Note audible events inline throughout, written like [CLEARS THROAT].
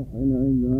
يحيي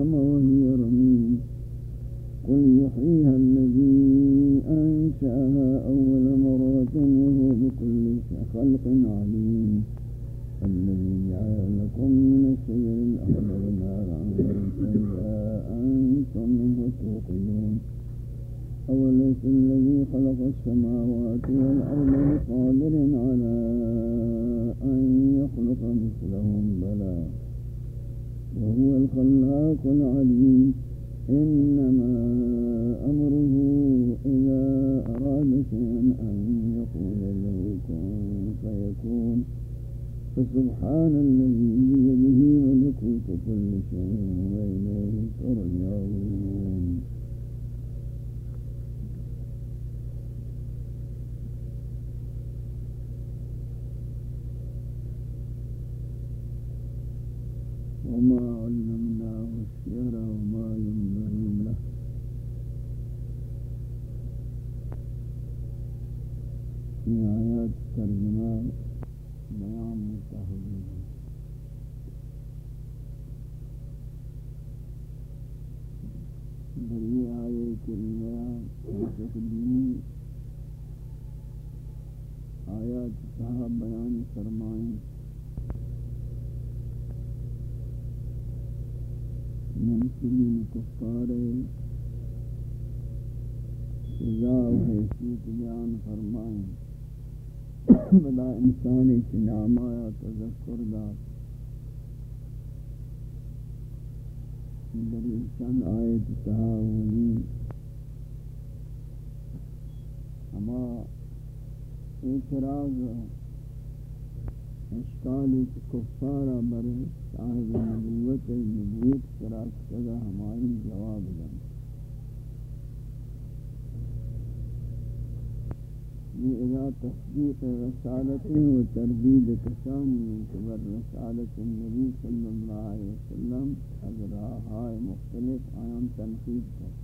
رسالت و تردید کسانی کبر رسالت النبی صلی اللہ علیہ وسلم از راہائے مختلف آیان تنقید کر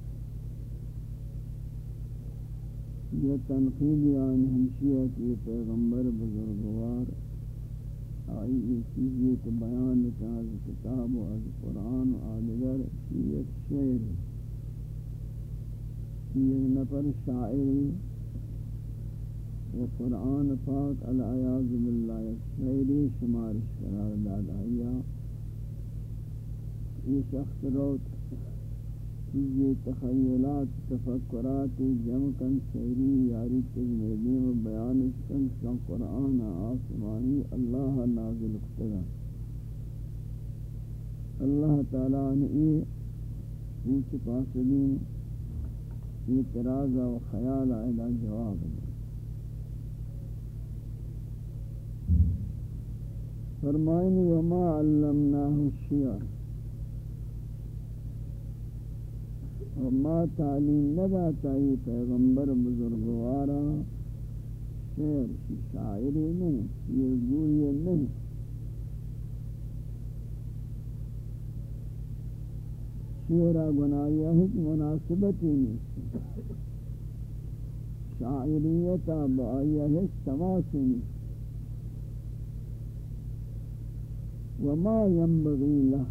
یہ تنقید آن ہمشیہ کی پیغمبر بزرگوار آئی یہ چیزی کے بیان کا از کتاب و از قرآن و آدگر ایک شعر یہ نفر شاعری و قرآن پاک العیاض باللہ شعری شمارش قرار داد آیا یہ شخص روت یہ تخیلات، تفکرات، جمع کن شعری یاری تجمیدی و بیان کن شان قرآن آسمانی اللہ نازل اختگا اللہ تعالیٰ نے یہ پوچھ پاسدین یہ ترازہ و خیال آئیدہ جواب دے۔ فرمائنی، وما علمناہ الشیعر اور ما تعلیم ندا تائی پیغمبر بزرگوارا، شعر، شاعری نہیں، یہ گوئی نہیں. شعرہ گناہیہ ہیچ مناسبتی نہیں۔ شاعریتا بآیہ ہیچ تماسی نہیں۔ وما ينبغي له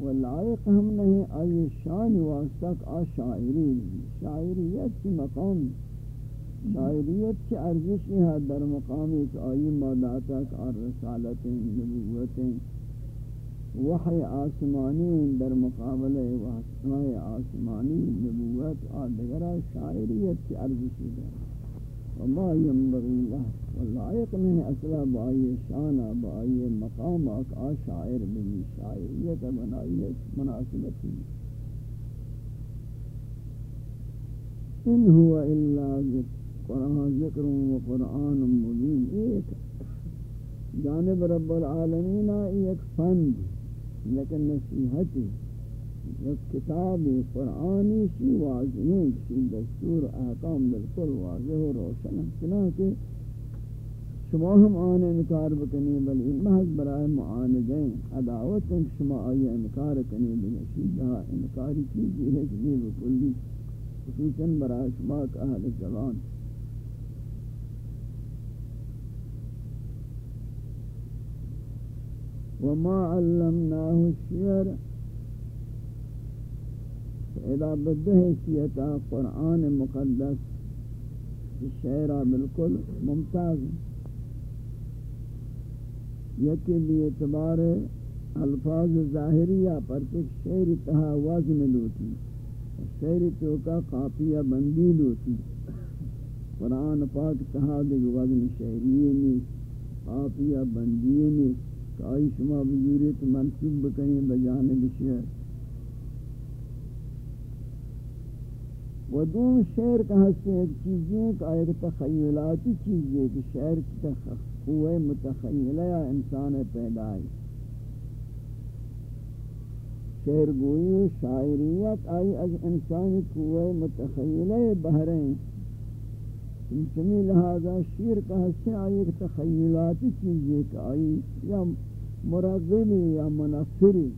واللائق ہم نہیں آئی شان واسطک آ شاعری شاعریت کی مقام شاعریت کی ارزش ہے، در مقام ایک آئی ماداتک اور رسالتیں نبوتیں وحی آسمانی، در مقابل وحی آسمانی نبوت، اور دگرہ شاعریت کی ارزش ہے۔ وما ينبغي له واللائق نہیں أصلا بائی شانہ بائی مقام آ شاعر بھی شاعریت مناسبتی إن هو إلا قرآن ذکر و قرآن جانب رب العالمین ایک فند لیکن نصیحتی ایک کتاب قرآنی سی واضح سی دستور احکام بالکل واضح و روشن چنانکہ شما ہم آن انکار بکنی بل این محض برای معاندیں عداوت ان شما آئی انکار کنی بنشی جہاں انکاری چیزی ہے جنی بکلی خصوصاً برای شما کا اہل زبان وما علمناه الشعر ادا بدہ حیثیتا قرآن مقدس شعرہ بالکل ممتاز یکی بھی اعتبار الفاظ ظاہریہ پر تک شعر تہا وزن لوٹی۔ شعر تو کا قافیہ بندی لوٹی۔ قرآن پاک تہا دیکھ وزن شعریہ نیست قافیہ بندی نیست کہ آئی شما بزوریت منصوب بکنی بجانب شعر۔ و دوم شعر کا حصہ ایک چیز ہے کہ ایک تخیلاتی چیز ہے کہ شعر کی قوہ متخیلہ یا انسان پیدائی شعر گوئی و شاعریت آئی از انسان قوہ متخیلہ بہریں چمی لہذا شیر کا حصہ آئی ایک تخیلاتی چیز ہے کہ آئی یا مرغبی یا منفری.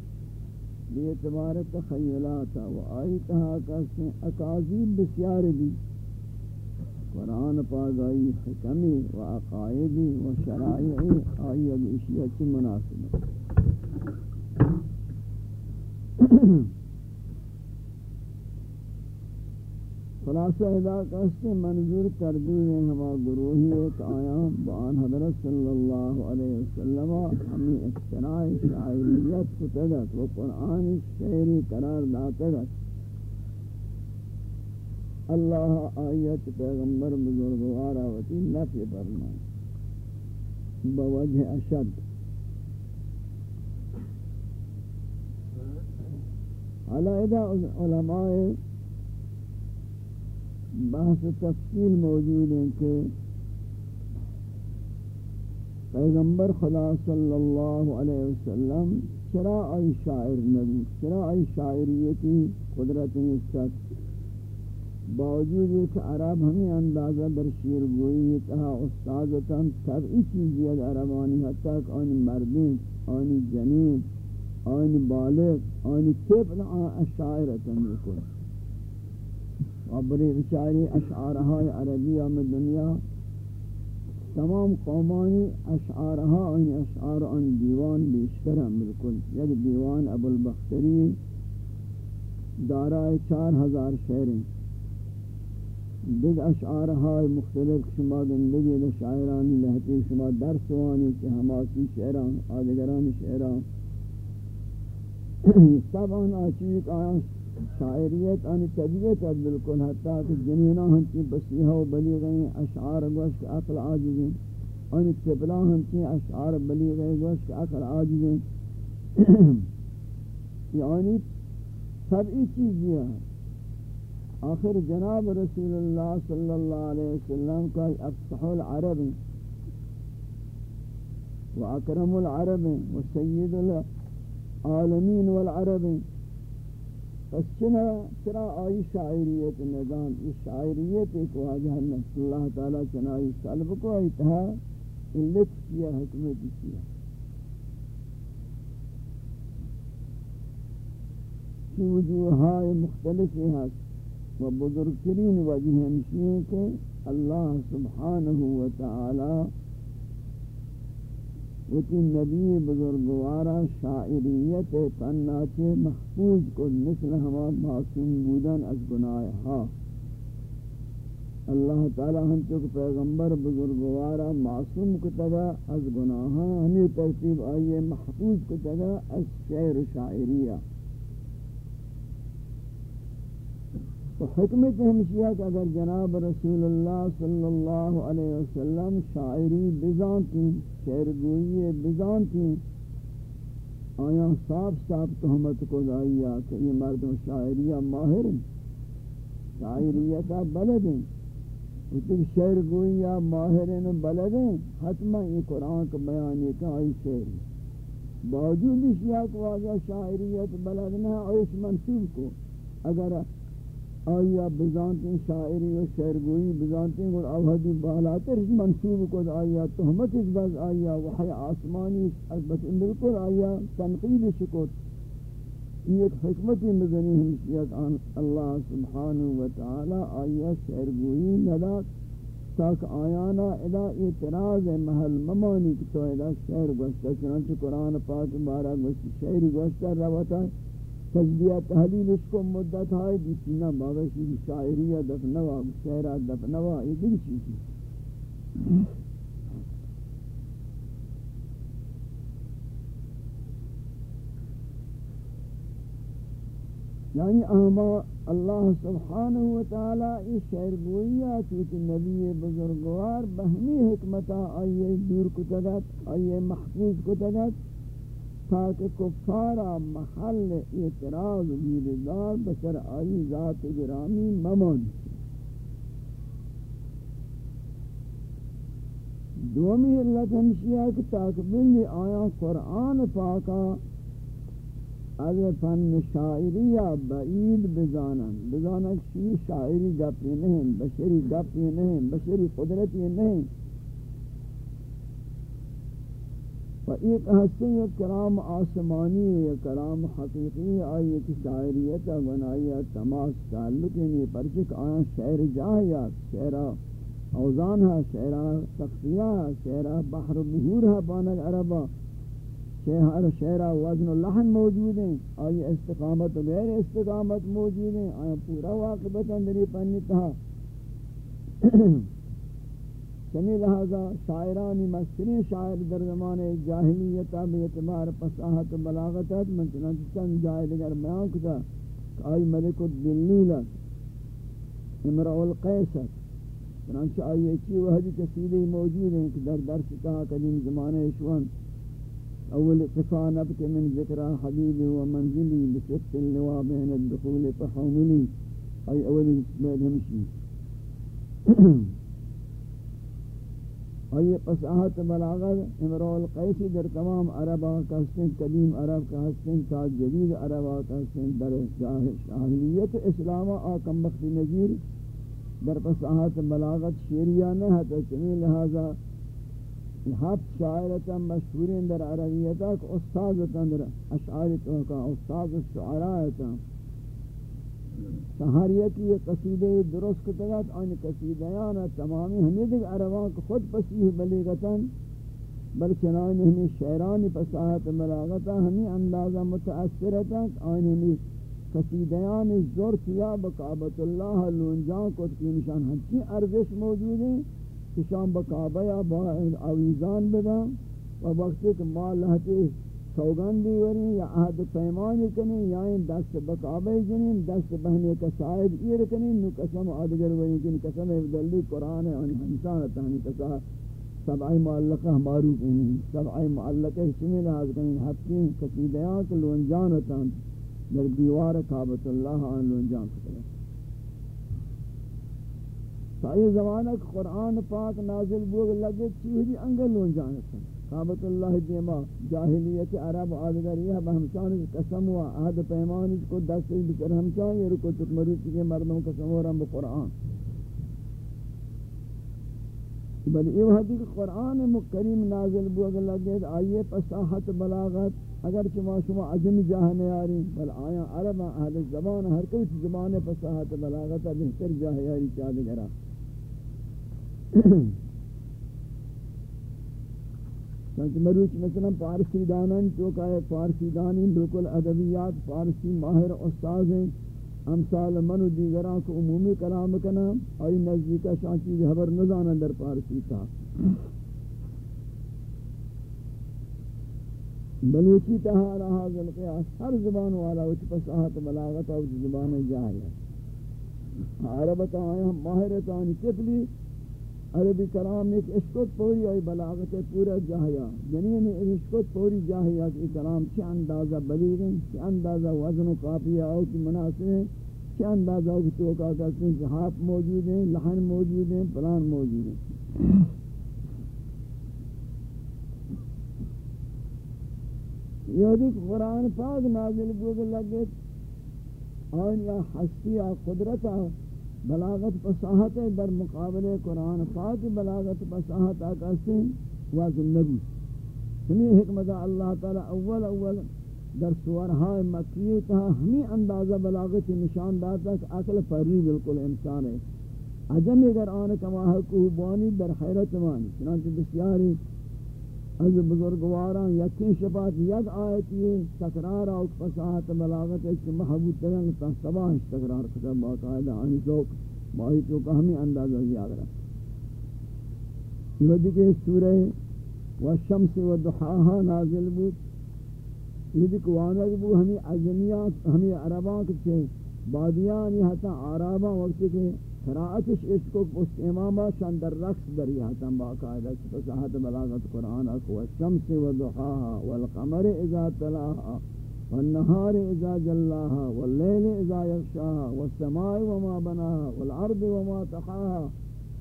بیعتبار تخیلات و آئی تہا کسی اکاذیب بسیار بھی۔ قرآن پاک آئی حکمی و عقائدی و شرائعی، آئی اب اشیاء چی مناسب ہے خلاصہ ادا کہتے منظور تردین ہما گروہی ایک آیا بان حضرت صلی اللہ علیہ وسلم ہمیں اقتناع شاعریت کو تدت و قرآن شعری قرار داتدت اللہ آیت پیغمبر بزرگوارا وتی نفی فرمائے۔ بوجہ اشد۔ علیہ علماء بحث تفصیل موجود ہیں کہ پیغمبر خدا صلی اللہ علیہ وسلم چرا آئی شاعر نبی؟ چرا آئی شاعریتی قدرت نسبت؟ باوجود ایک عرب ہمیں اندازہ در شیر گوئی تہا استاذتاً طبعی چیزی عربانی، حتی کہ آنی مردین آنی جنین آنی بالغ آنی طفل آن شاعرتاً بکل بری بچاری اشعارهای عربیہ میں دنیا تمام قومانی اشعارها ان اشعار ان دیوان بیشتر ہیں بالکل. یک دیوان ابو البختری دارائے چار ہزار شعریں دیگ اشعارهای مختلف شما زندگی دا شاعرانی لہتی شما درسوانی کہ ہماسی شعران، آدگران شعران. [CLEARS THROAT] سب آن آچیق آیاں شاعریت ان طبیعت بالکل، حتی کہ جنینا ہم کی بسیحہ و بلیغیں اشعار گوش کے عقل عاجزیں ان طبلا ہم کی اشعار بلیغیں گوش کے عقل عاجزیں [CLEARS THROAT] یعنی سبعی چیز یہ ہے آخر جناب رسول اللہ صلی اللہ علیہ وسلم کا افصح العرب و اکرم العرب و سید العالمین والعرب پس چنا چرا آئی شاعریت نظام اس شاعریت ایک واجہ نفس اللہ تعالی چنائی سلب کو ایتہا علت کیا، حکمت کیا۔ کی وجوہائی مختلف ہیں و بزرگترین وجہ ہمشی کہ اللہ سبحانہ وتعالی وتی نبی بزرگوارا شاعریت پنات محفوظ کو مثل ہما معصوم بودن از گناہ ہا اللہ تعالی ہم چک پیغمبر بزرگوارا معصوم کتگا از گناہ ہمیں ترتیب آئیے محفوظ کتگا از شعر شاعریہ۔ تو حکمت ہمشیہ کہ اگر جناب رسول اللہ صلی اللہ علیہ وسلم شاعری بزان تھی شعر گوئی بزان آیا صاف صاف تحمت کو دائیا کہ یہ مردم شاعریہ ماہر ہیں شاعریتا بلد ہیں۔ اتک شعر گوئی ماہر ہیں، بلد ہیں۔ حتمہ یہ قرآن کا بیان یہ کہ آئی شعر باوجود اس یا کہ واضح شاعریت بلد نہ اور اس منصوب کو اگر آیا بزانتی شاعری و شعرگوئی بزانتی اور اوہدی بالاتر اس منصوب کو آیا تحمت اس باز آیا، وحی آسمانی بس بالکل آیا، تنقید شکوت۔ یہ ایک حکمتی مدنی ہمشیت آن اللہ سبحانہ وتعالی آیا شعرگوئی ندا، تاک آیانا ادا اعتراض محل ممانی کی تو ادا شعر گوشتا، چنانچہ قرآن پاک بارہ گوشت شعری گوشتا، روتا۔ ہے تجزیہ تحلیل اس کو مدت ہے جتنا نہ باوشی شاعریہ دفنوا شعرہ دفنوا یہ دیکھ چیزی۔ یعنی اہما اللہ سبحانہ وتعالی اس شعر گوئیات کہ نبی بزرگوار بہمی حکمتا آئیے دور کو تگت آئیے محفوظ کو تگت تاکہ کفارا محل اعتراض بیردار بسر آئی ذات گرامی ممان دومی اللہ ہمشیہ کہ تاکہ بلی آیا قرآن پاکا از فن شاعری بعید بزانن. بزانن شی شاعری گپی نہیں، بشری گپی نہیں، بشری قدرتی نہیں. و ایک حصہ یہ کرام آسمانی یہ کرام حقیقی آئی کہ شاعریت بنائیت تماس، تعلق نہیں پرچک آیا، شعر جاہیات شعرہ اوزان ہے شعرہ تقسیہ شعرہ بحر بحور ہے بانک عربہ شہر شہرہ وزن و لحن موجود ہیں، آئی استقامت و غیر استقامت موجود ہیں آئی پورا واقبت اندری پنی تہا چنی لہذا شاعرانی مسترین شاعر در زمان جاہلیتا بے اعتبار پساہت و بلاغتت من چنانچہ چند جائے لگر بیان کتا کہ آئی ملک الدلیلت امرع القیست چنانچہ آئی اچھی وحدی کسیدی موجود ہیں کہ در درس کہا قدیم زمانے شوان اول اقفا نبت من ذكرى حبيبي ومنزلي بسقط اللواء بين الدخول فحوملي اي اول بعد همشي اي قصاحت بلاغت امرو القيسي در تمام عربا كاستن قديم عرب كاستن تا جديد عربا كاستن در شاہلیت اسلام آکم بخت نظیر، در قصاحت بلاغت شیریانہ ہے تو چنین لہذا ہفت شاعرتا مشہورین در عربیتا، کہ استازتا در اشعارتا کا استاز الشعرائتا ہر یکی یہ قصیدہ درست کتگت آن قصیدیانا تمامی ہمیں دیکھ عربان کو خود پسیح بلیغتا بل چنان ہمیں شعرانی پساہت ملاغتا، ہمیں اندازہ متاثرتا آن ہمیں قصیدیان زور کیا بقابت اللہ لونجان کو تکی نشان ہمچی ارزش موجود ہیں شام بکعبہ یا با آویزان بدا و وقتی کہ ما لہتی سوگندی ورین یا عہد پیمانی کنین یا این دست بکعبہ جنین دست بہنے کا صاحب ایر کنین نو قسم آدگر ورین کنین قسم افدلی قرآن ہے انہی انسان تانی یعنی قسم سبعی معلقہ معروف انہی سبعی معلقہ شمیل حاضر کنین حفظین قصیدیان کے لونجان تان در دیوار کعبت اللہ آن لونجان کتلا سائی زمانہ قرآن پاک نازل بوگ لگے چوہری چیزی انگلون جانتا قابط اللہ دیما جاہلیت عرب آدگر یہ بہمشان قسم ہوا عہد پیمان کو دست بکر ہمشان یہ رکو تک مریض کے مردم قسم ہو رہا قرآن۔ بل یہ وحدی قرآن مکریم نازل بوگ لگے آئیے پساحت بلاغت، اگر چما شما عجم جاہنے آری بل آیا عرب اہل زبان، ہر کوئی زبان پساحت بلاغت بہتر جاہے آری چاہتے گرہ مروچ مثلا پارسی دانن چوکا ہے پارسی دانی بالکل ادبیات، پارسی ماہر استاذ ہیں امثال من و دیگران کو عمومی کلام کنا، آئی نزدیکہ شان چیز حبر نزانا در پارسی تا۔ بلوچی تہا رہا ذلقیاس ہر زبان والا وچ پساہت بلاغت اور زبان جاہل ہے۔ عربت آیا ماہرتانی کفلی عربی کلام ایک اشکت پوری آئی بلاغت پورا جاہیا۔ جنین اشکت پوری جاہیا کہ کلام چی اندازہ بلیغ ہیں چی اندازہ وزن و قافیہ آؤ کی مناسب ہیں، چی اندازہ کی توقع کرتے ہیں جہاں موجود ہیں، لحن موجود ہیں، پلان موجود ہیں۔ یہ دیکھ قرآن پاک نازل بود لگے، آن یا حسی یا قدرت بلاغت فصاحت در مقابل قرآن پاک بلاغت فصاحت آکاستے واضح نبی۔ ہمیں حکمت اللہ تعالی اول اول در سورہا مکیہ تہا ہمیں اندازہ بلاغت نشان داتا کہ اکل پری بالکل انسان ہے۔ عجم اگر آن کما حقوق بانی، در حیرت مانی، چنانچہ بسیاری از بزرگواران یکی شفاعت یک آیتی تکرار او فصاحت بلاغت ایک محبوب ترین تا سباہش تکرار کتا باقاعدہ آنی چوک باہی چوکا ہمیں اندازہ زیاد رہا یہ دیکھے سورہ والشمس ودحاها نازل بود. یہ دیکھ وانگ بو ہمیں عجمیات ہمیں عربان کچھے بادیان یہ حتا عربان وقتی کہ قرائتش اس کو اس امامہ شان در رقص دریاتا باقاعدہ فصاحت بلاغت قرآن اکو الشمس وضحاها والقمر اذا تلاها والنهار اذا جلاها والليل اذا يغشاها والسماء وما بناها والارض وما تحاها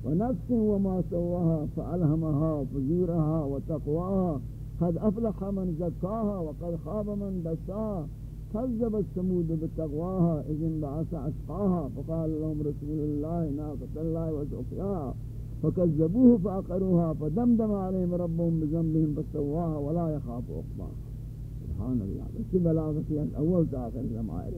ونفس وما سواها فألهمها فجورها وتقواها قد أفلح من زكاها وقد خاب من دساها كذب الثمود بتقواها، إذ انبعث أشقاها فقال لهم رسول الله ناقة الله وسقياها. فكذبوه فعقروها، فدمدم عليهم ربهم بذنبهم فسواها ولا يخاف عقباها. سبحان الله، بس بلاغتي الأول تآخر الزمائر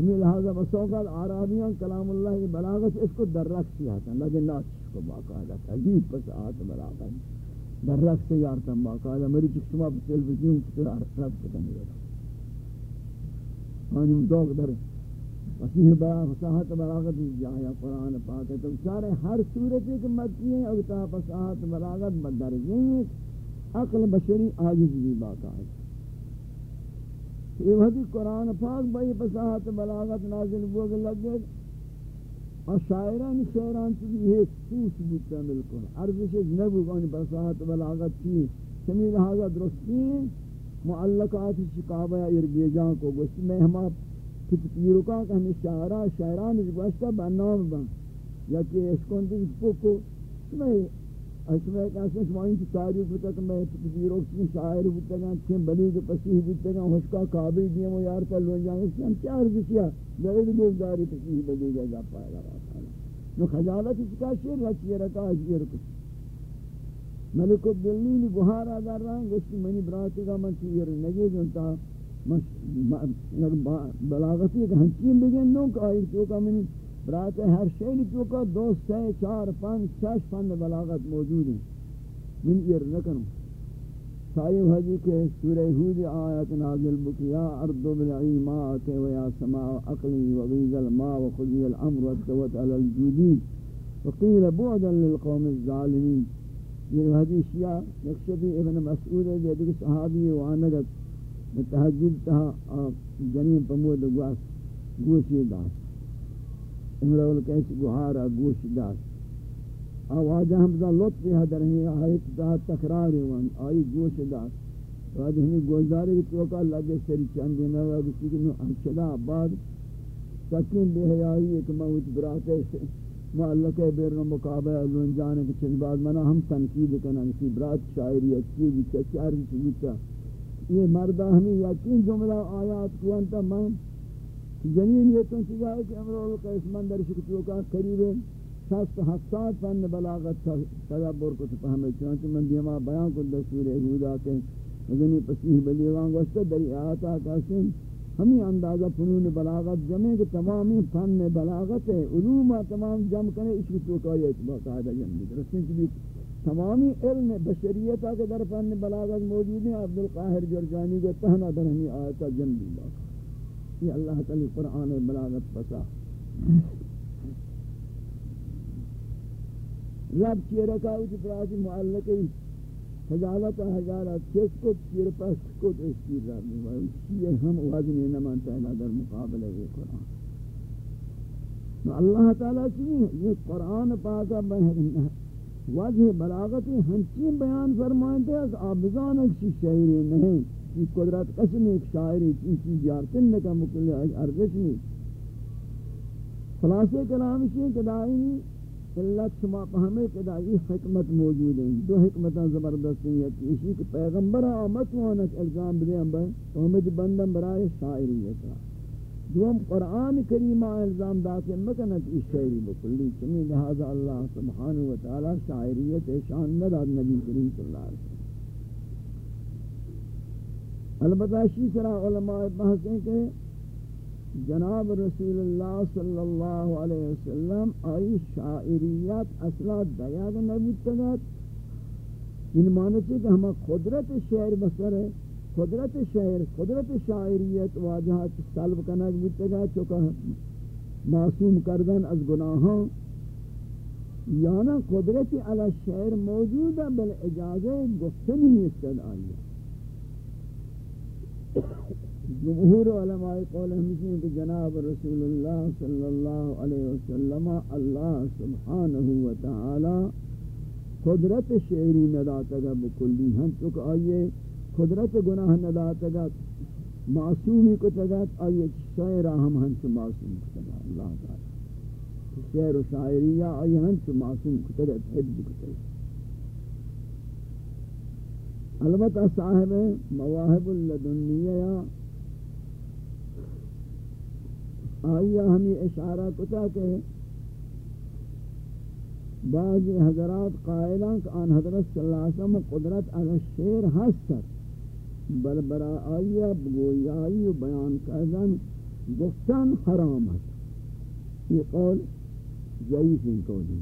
ہمیں لہذا بسوقات عرابیاں کلام اللہ کی بلاغت اس کو در رکھ کیا تھا، لیکن ناچ کو باقاعدہ عجیب پس آت بلاغت در رکھ سے یارتا باقاعدہ، میری چکشمہ پر تلویزیون کی طرح رب آنی مدوق در وسیح بلاغ صاحت بلاغت جایا قرآن پاک ہے۔ تو سارے ہر صورت ایک مکی ہیں۔ اگتا پس آت بلاغت بدرجیں ہیں۔ عقل بشری آجز بھی باقاعدہ یہ وحدی قرآن پاک بھائی پساہت بلاغت نازل بوگ لگے اور شاعران شعران چیزی ایک سوس بودتا ملکل عرضش نبو گانی پساہت بلاغت کی سمی لہذا درستی ہیں۔ معلقات شکابہ ارگی جان کو گوشت میں ہما کت پیروکا کہ ہمیں شاعران شاعران گوشتا بنام بن، یا کہ اس کو اندر پوکو سمی اس میں ایک ایسے شمائن کی تاریخ ہوتا کہ میں تفسیر کی شاعر ہوتا گا چھن بلی کے پسیح ہوتا گا حسکا قابل دیا وہ یار پر لون جائیں اس ہم کیا عرض کیا؟ لگے گوزداری تفسیر بلی گا جا پائے گا جو خجالت اس کا شیر رکھیے رکھا شیر کچھ ملک الدلیل بہار آدار رہا ہے، گوشتی منی براتی کا من چیر نگے جو انتا بلاغتی کہ ہنچین بگن نو کہ آئی تو کا منی برات ہر شیلی تو کا دو سے چار، پانچ، شش پند بلاغت موجود ہیں۔ من ایر نکنو سائیو حجی کے سورہ حود آیت نازل بکیا ارد بلعی ماءک و یا سماع اقلی و غیز الماء و خضی الامر و استوت علی الجودین وقیل بعدا للقوم الظالمین۔ یہ حدیث شیعہ نقشبی ابن مسعود ہے جو دیکھ صحابی وانگت متحجد تہا جنین پمود گواس گوشی داشت۔ امرول کیس گوھارا گوش داس آواز ہم دا لطف ہے در آیت دا تکرار وان آئی گوش داس بعد ہمیں گوشداری کی توقع لگے سری چند دن ہے کسی کہ نو انچدا بعد سکین بے حیائی ایک موت براتے سے معلق بیر نو مقابع علون جانے کے چند بعد منا ہم تنقید کرنا کسی برات شاعری اچھی بھی چچار بھی چلیتا یہ مردہ ہمیں یقین جملہ آیات کو انتا میں جنین یہ تو چیزا ہے کہ امرول قیس مندر شکتیوں کا قریب شست حسات فن بلاغت تدبر کو تفہمے چنانچہ من دیما بیان کو دستور حودا کے مدنی پسیح بلیغان گوشتا دری آتا کاسم ہمیں اندازہ فنون بلاغت جمع کہ تمامی فن بلاغت ہے علوم تمام جمع کرنے اس کی توقع یہ اتباع قاعدہ جمع بھی کی بھی تمامی علم بشریتا کے در فن بلاغت موجود ہیں۔ عبدالقاہر جرجانی کے تہنا در ہمیں آیتا جمع بھی باقا یہ اللہ تعالی قرآن بلاغت پسا۔ رب کی رکاوٹ پراتی معلقی حجالت حجالت کس کو چیر پس کو تو اس کی یہ ہم وزنی نمان تہلا در مقابلہ یہ قرآن. اللہ تعالیٰ چیئے یہ قرآن پاکا بہرنا وجہ بلاغتی ہنچین بیان فرمائیں تھے کہ آبزان اکسی شہری نہیں کی قدرت قسم ایک شاعری کی چیز یارتن نکا مکلی ارزش نہیں. خلاصے کلام سے کدائی علت شما پہمے کدائی حکمت موجود ہیں، دو حکمتاں زبردست ہیں اسی کہ پیغمبر آمد وانک الزام بدے ہم بھائی پہمد بندم برائے شاعریت دوم قرآن کریمہ الزام داتے مکنت اس شاعری بکلی چمی لہذا اللہ سبحانہ وتعالی شاعریت شان نداد نبی کریم صلی اللہ علیہ وسلم۔ البتہ اسی طرح علماء بحث ہیں کہ جناب رسول اللہ صلی اللہ علیہ وسلم آئی شاعریات اصلا دیاغ نبود تگت ان معنی سے کہ ہم قدرت شعر بسر ہے قدرت شعر قدرت شاعریت واجہات سلب کنک بودتا چکا معصوم کردن از گناہاں یانا قدرت علی شعر موجود ہے، بل اجازہ گفتنی نیستد آئیہ جمہور علماء قول ہمشن کہ جناب رسول اللہ صلی اللہ علیہ وسلم اللہ سبحانہ وتعالی قدرت شعری نداتا گا بکلی ہم چک آئیے قدرت گناہ نداتا گا معصومی کو تگت آئیے شعرہ ہم ہم سے معصوم کو تگا اللہ تعالی شعر و شاعریہ آئیے ہم سے معصوم کو تگت حفظ کو تگت البتہ صاحب مواہب اللدنیہ آئیہ ہمیں اشارہ کتا کہ بعض حضرات قائلان کہ آن حضرت صلی اللہ علیہ وسلم قدرت اگر شیر ہستر بل برا آئیہ بگوئی آئی و بیان کردن گفتن حرام ہے۔ یہ قول ضعیف ان قولی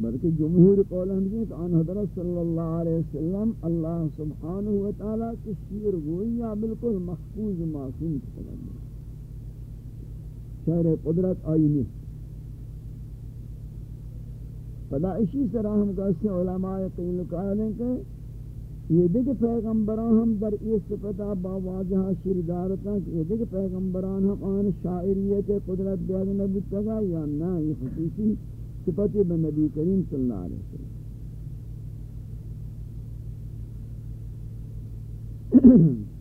بلکہ جمہور قول ہم کہ آن حضرت صلی اللہ علیہ وسلم اللہ سبحانہ وتعالی کی شیر گوئی بالکل محفوظ معصوم کی طرح قدرت آئی نہیں پدا اسی طرح ہم کہتے ہیں علماء قیل قائلیں کہ یہ دیکھ پیغمبران ہم در اس صفتہ با واضح شردارتا کہ یہ دیکھ پیغمبران ہم آن شاعریت قدرت بیاد نبی تگا یا نا، یہ خصوصی صفت بنبی کریم صلی اللہ علیہ وسلم Mm-hmm. [CLEARS THROAT]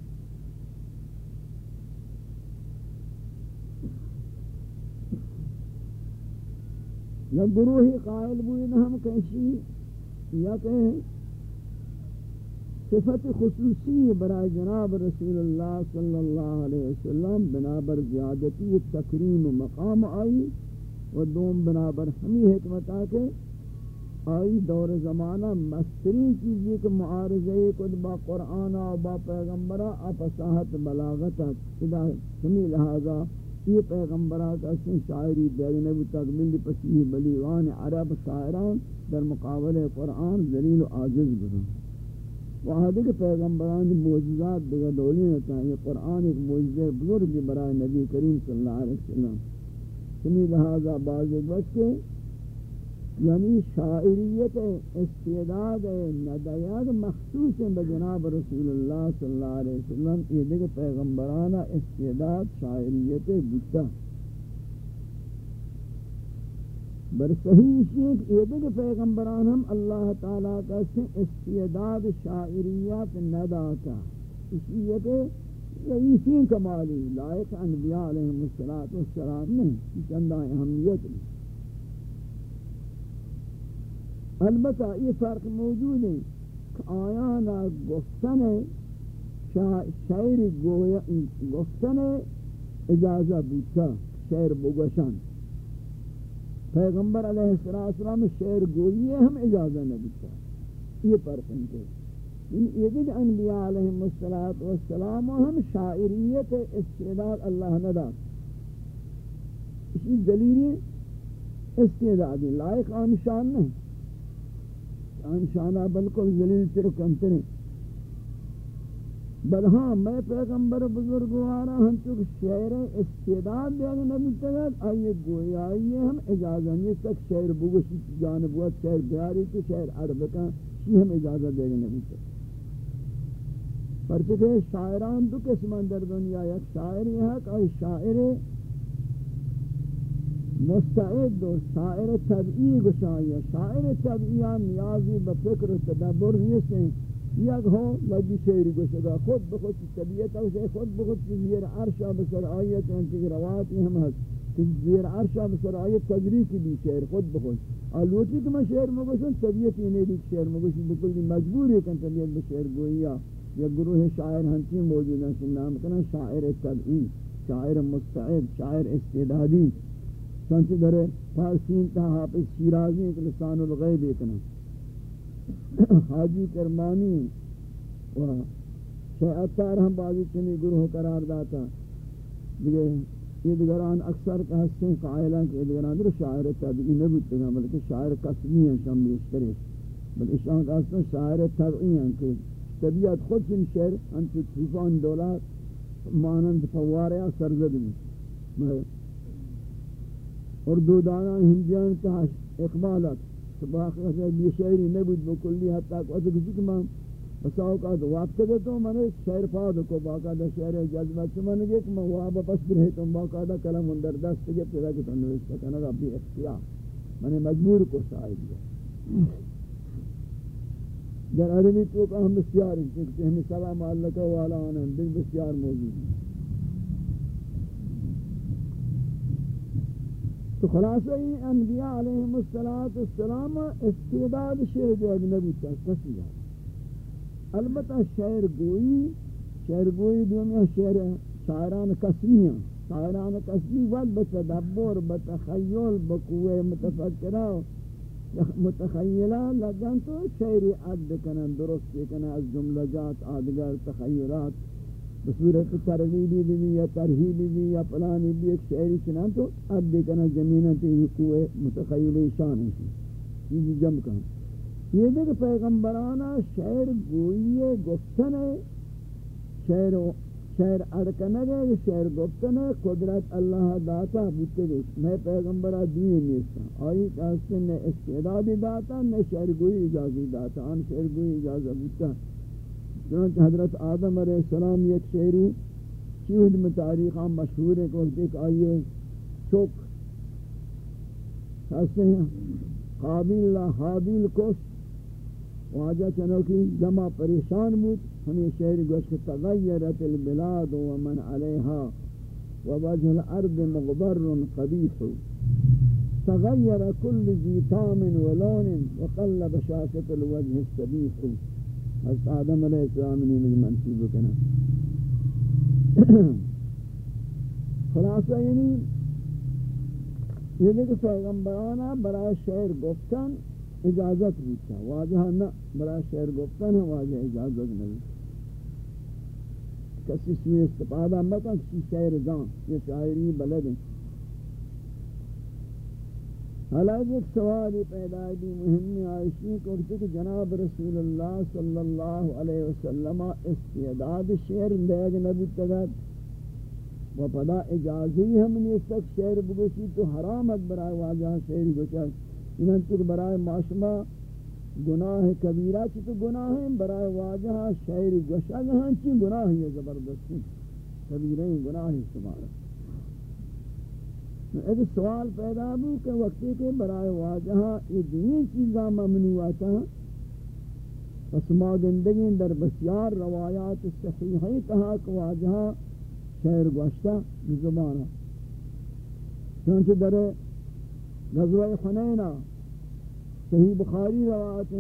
یا گروہی قائل بوئین ہم کیسی یا کہ صفت خصوصی برای جناب رسول اللہ صلی اللہ علیہ وسلم بنابر زیادتی تکریم و مقام آئی و دوم بنابر ہمی حکمت آکے آئی دور زمانہ مسترین چیزی کہ معارضی کد با قرآن و با پیغمبرہ اپساحت اپساہت بلاغتا ہمی لہذا یہ پیغمبرہ کا سن شاعری بیگ نبی تکمیل پسیح بلیوان عرب شاعران در مقابل قرآن ذلیل و عاجز بزن وہاں کہ پیغمبران موجزات دیگر دولی نتا یہ قرآن ایک موجزہ بزرگ برای نبی کریم صلی اللہ علیہ وسلم. سنی لہذا بعض وقت کے یعنی شاعریت استعداد ندیاد مخصوص بجناب رسول اللہ صلی اللہ علیہ وسلم، یہ دیکھ پیغمبرانہ استعداد، شاعریت بتا بر صحیح شیخ، یہ دیکھ پیغمبران ہم اللہ تعالیٰ کا سے استعداد، شاعریت ندا کا اس لیے کہ رئیسین کمالی، لائق انبیاء علیہ السلام نہیں چندہ اہمیت نہیں البتہ یہ فرق موجود ہے کہ آیانا گفتن شعر گفتن اجازہ بودتا شعر بگوشن. پیغمبر علیہ السلام شعر گوئی ہم اجازہ نہ بودتا یہ فرق ان کے یہ دیکھ انبیاء علیہ السلام ہم شاعریت استعداد اللہ نہ دا اسی دلیل استعداد لائق آنشان نہیں. انشانہ بالکل ذلیل تر کمتنے بل ہاں میں پیغمبر بزرگوارا ہم چک شعر استعداد دیگا نبی تگت آئیے گوئی آئیے ہم اجازہ نہیں تک شعر بگوشی جانب ہوا، شعر بیاری کی، شعر عرب کا، یہ ہم اجازہ دیگا نبی تگت پرچکے شاعران دو قسمان در دنیا یک شاعر یہ ہے کہ شاعر مستعد و شاعر طبعی گشایی شاعر طبعی هم نیازی به فکر و تدبر نیستن یک ہو لگی شعری گشگا خود بخود طبیعت ہے خود بخود زیر عرشا بسر آیت انتی یعنی روایتی ہم ہست کہ زیر عرشا بسر آیت تجریکی بھی شعر خود بخود. آلوٹی کہ میں شعر مگوشن طبیعت ہی نہیں دی شعر مگوشن بکل مجبور ہے کہ طبیعت بشعر گوئی یا گروہ شاعر ہنچین موجود ہیں نام کنا شاعر طبعی، شاعر مستعد، شاعر استعدادی. سنچ در فارسین تا حافظ شیرازی ایک لسان الغیب اتنا حاجی کرمانی و شیع اتار ہم بازی چنی گروہ قرار داتا۔ دیگے ادگران اکثر کا حسن قائلان کہ ادگران در شاعر تابعی نبوتے گا بلکہ شاعر قسمی ہیں شام بیشترے بل اشان کا اصلا شاعر طبعی ہیں کہ طبیعت خود چن شعر انت طوفان دولات مانند فواریا سرزد میں اردو دانا ہندیان کا اقبالات سباق یہ شعری نبود بکلی حتی کہ اتک ذکر بس اوقات وقت دے تو میں شعر فاد کو باقاعدہ شعر جذبہ سے میں نے کہ میں وہاں بس رہے تو باقاعدہ کلام اندر دست کے پیدا کہ تم نے کہنا کہ بھی اختیار. میں نے مجبور کو سائے دیا در عربی تو کہ ہم بسیار ہیں کہ ہم سلام علیکہ والا آنا ہم بسیار موجود ہیں. تو خلاصہ یہ انبیاء علیہ السلام استعداد شعر جو اجنبی تھا کسی جائے البتہ شعر گوئی شعر گوئی دومی شعر شاعران قسمی ہیں؟ شاعران قسمی ود بتدبر بتخیل بقوه متفکرہ، متخیلہ لگن تو شعری عد کنن، درست کنن، از جملجات آدگر تخیلات بصورت ترغیبی بھی یا ترہیبی بھی یا پلانی بھی ایک شعری چنان تو عد کنن زمینتی قوه متخیلی شان ہے۔ یہ جمع کہاں یہ دیکھ پیغمبرانا شعر گوئی گفتن ہے۔ شعر شعر اڑکنگ ہے، شعر گفتن ہے۔ قدرت اللہ داتا بوتے گئے۔ میں پیغمبرہ دین نیستا۔ آئی کہاستے نے استعدادی داتا نے شعر گوئی اجازی داتا۔ آن شعر گوئی اجازہ بوتا۔ چنانچہ حضرت آدم علیہ السلام ایک شعری چیود میں تاریخاں مشہور ہے کہ وقت ایک آئیے چوک کہاستے ہیں، قابل لا حابیل کوش واجہ چنوکی جمع پریشان بود، ہمیں شہر گوشت تغیرت البلاد ومن علیہا ووجه الارض مغبر قبیح. تغیر كل ذی تام ولون وقلب شاشة الوجه السبیح. حضرت آدم علیہ السلام نے مجھے منصیب کنا خلاصہ یعنی یہ دیکھ پیغمبرانا برای شعر گفتن اجازت بیتا واجہ نہ برا شعر گفتن ہے واجہ اجازت نہیں کسی سوی استفادہ مکن کسی شعر دان یہ شاعری بلد ہیں حالات ایک سوالی پیدا دی مہمی عائشی کو کہ جناب رسول اللہ صلی اللہ علیہ وسلم استعداد شعر دیگ نبی تگت و پدا اجازی ہم نے اس تک شعر بگوشی تو حرامت برای واجہ شعر گوشت انہاں تو برائے معاشمہ گناہ کبیرہ چی تو گناہ ہیں، برائے واجہہ شعر گوشہ گہاں چی گناہ ہے زبردستی، کبیرہ گناہ ہیں سمارا ایک سوال پیدا ہو کہ وقتی کے برائے واجہہ یہ دین چیزاں ممنوعاتا پس ما گندگی در بسیار روایات صحیحی کہا کہ واجہہ شعر گوشتہ زبانہ چونچہ در غزوہ حنینہ صحیح بخاری روایت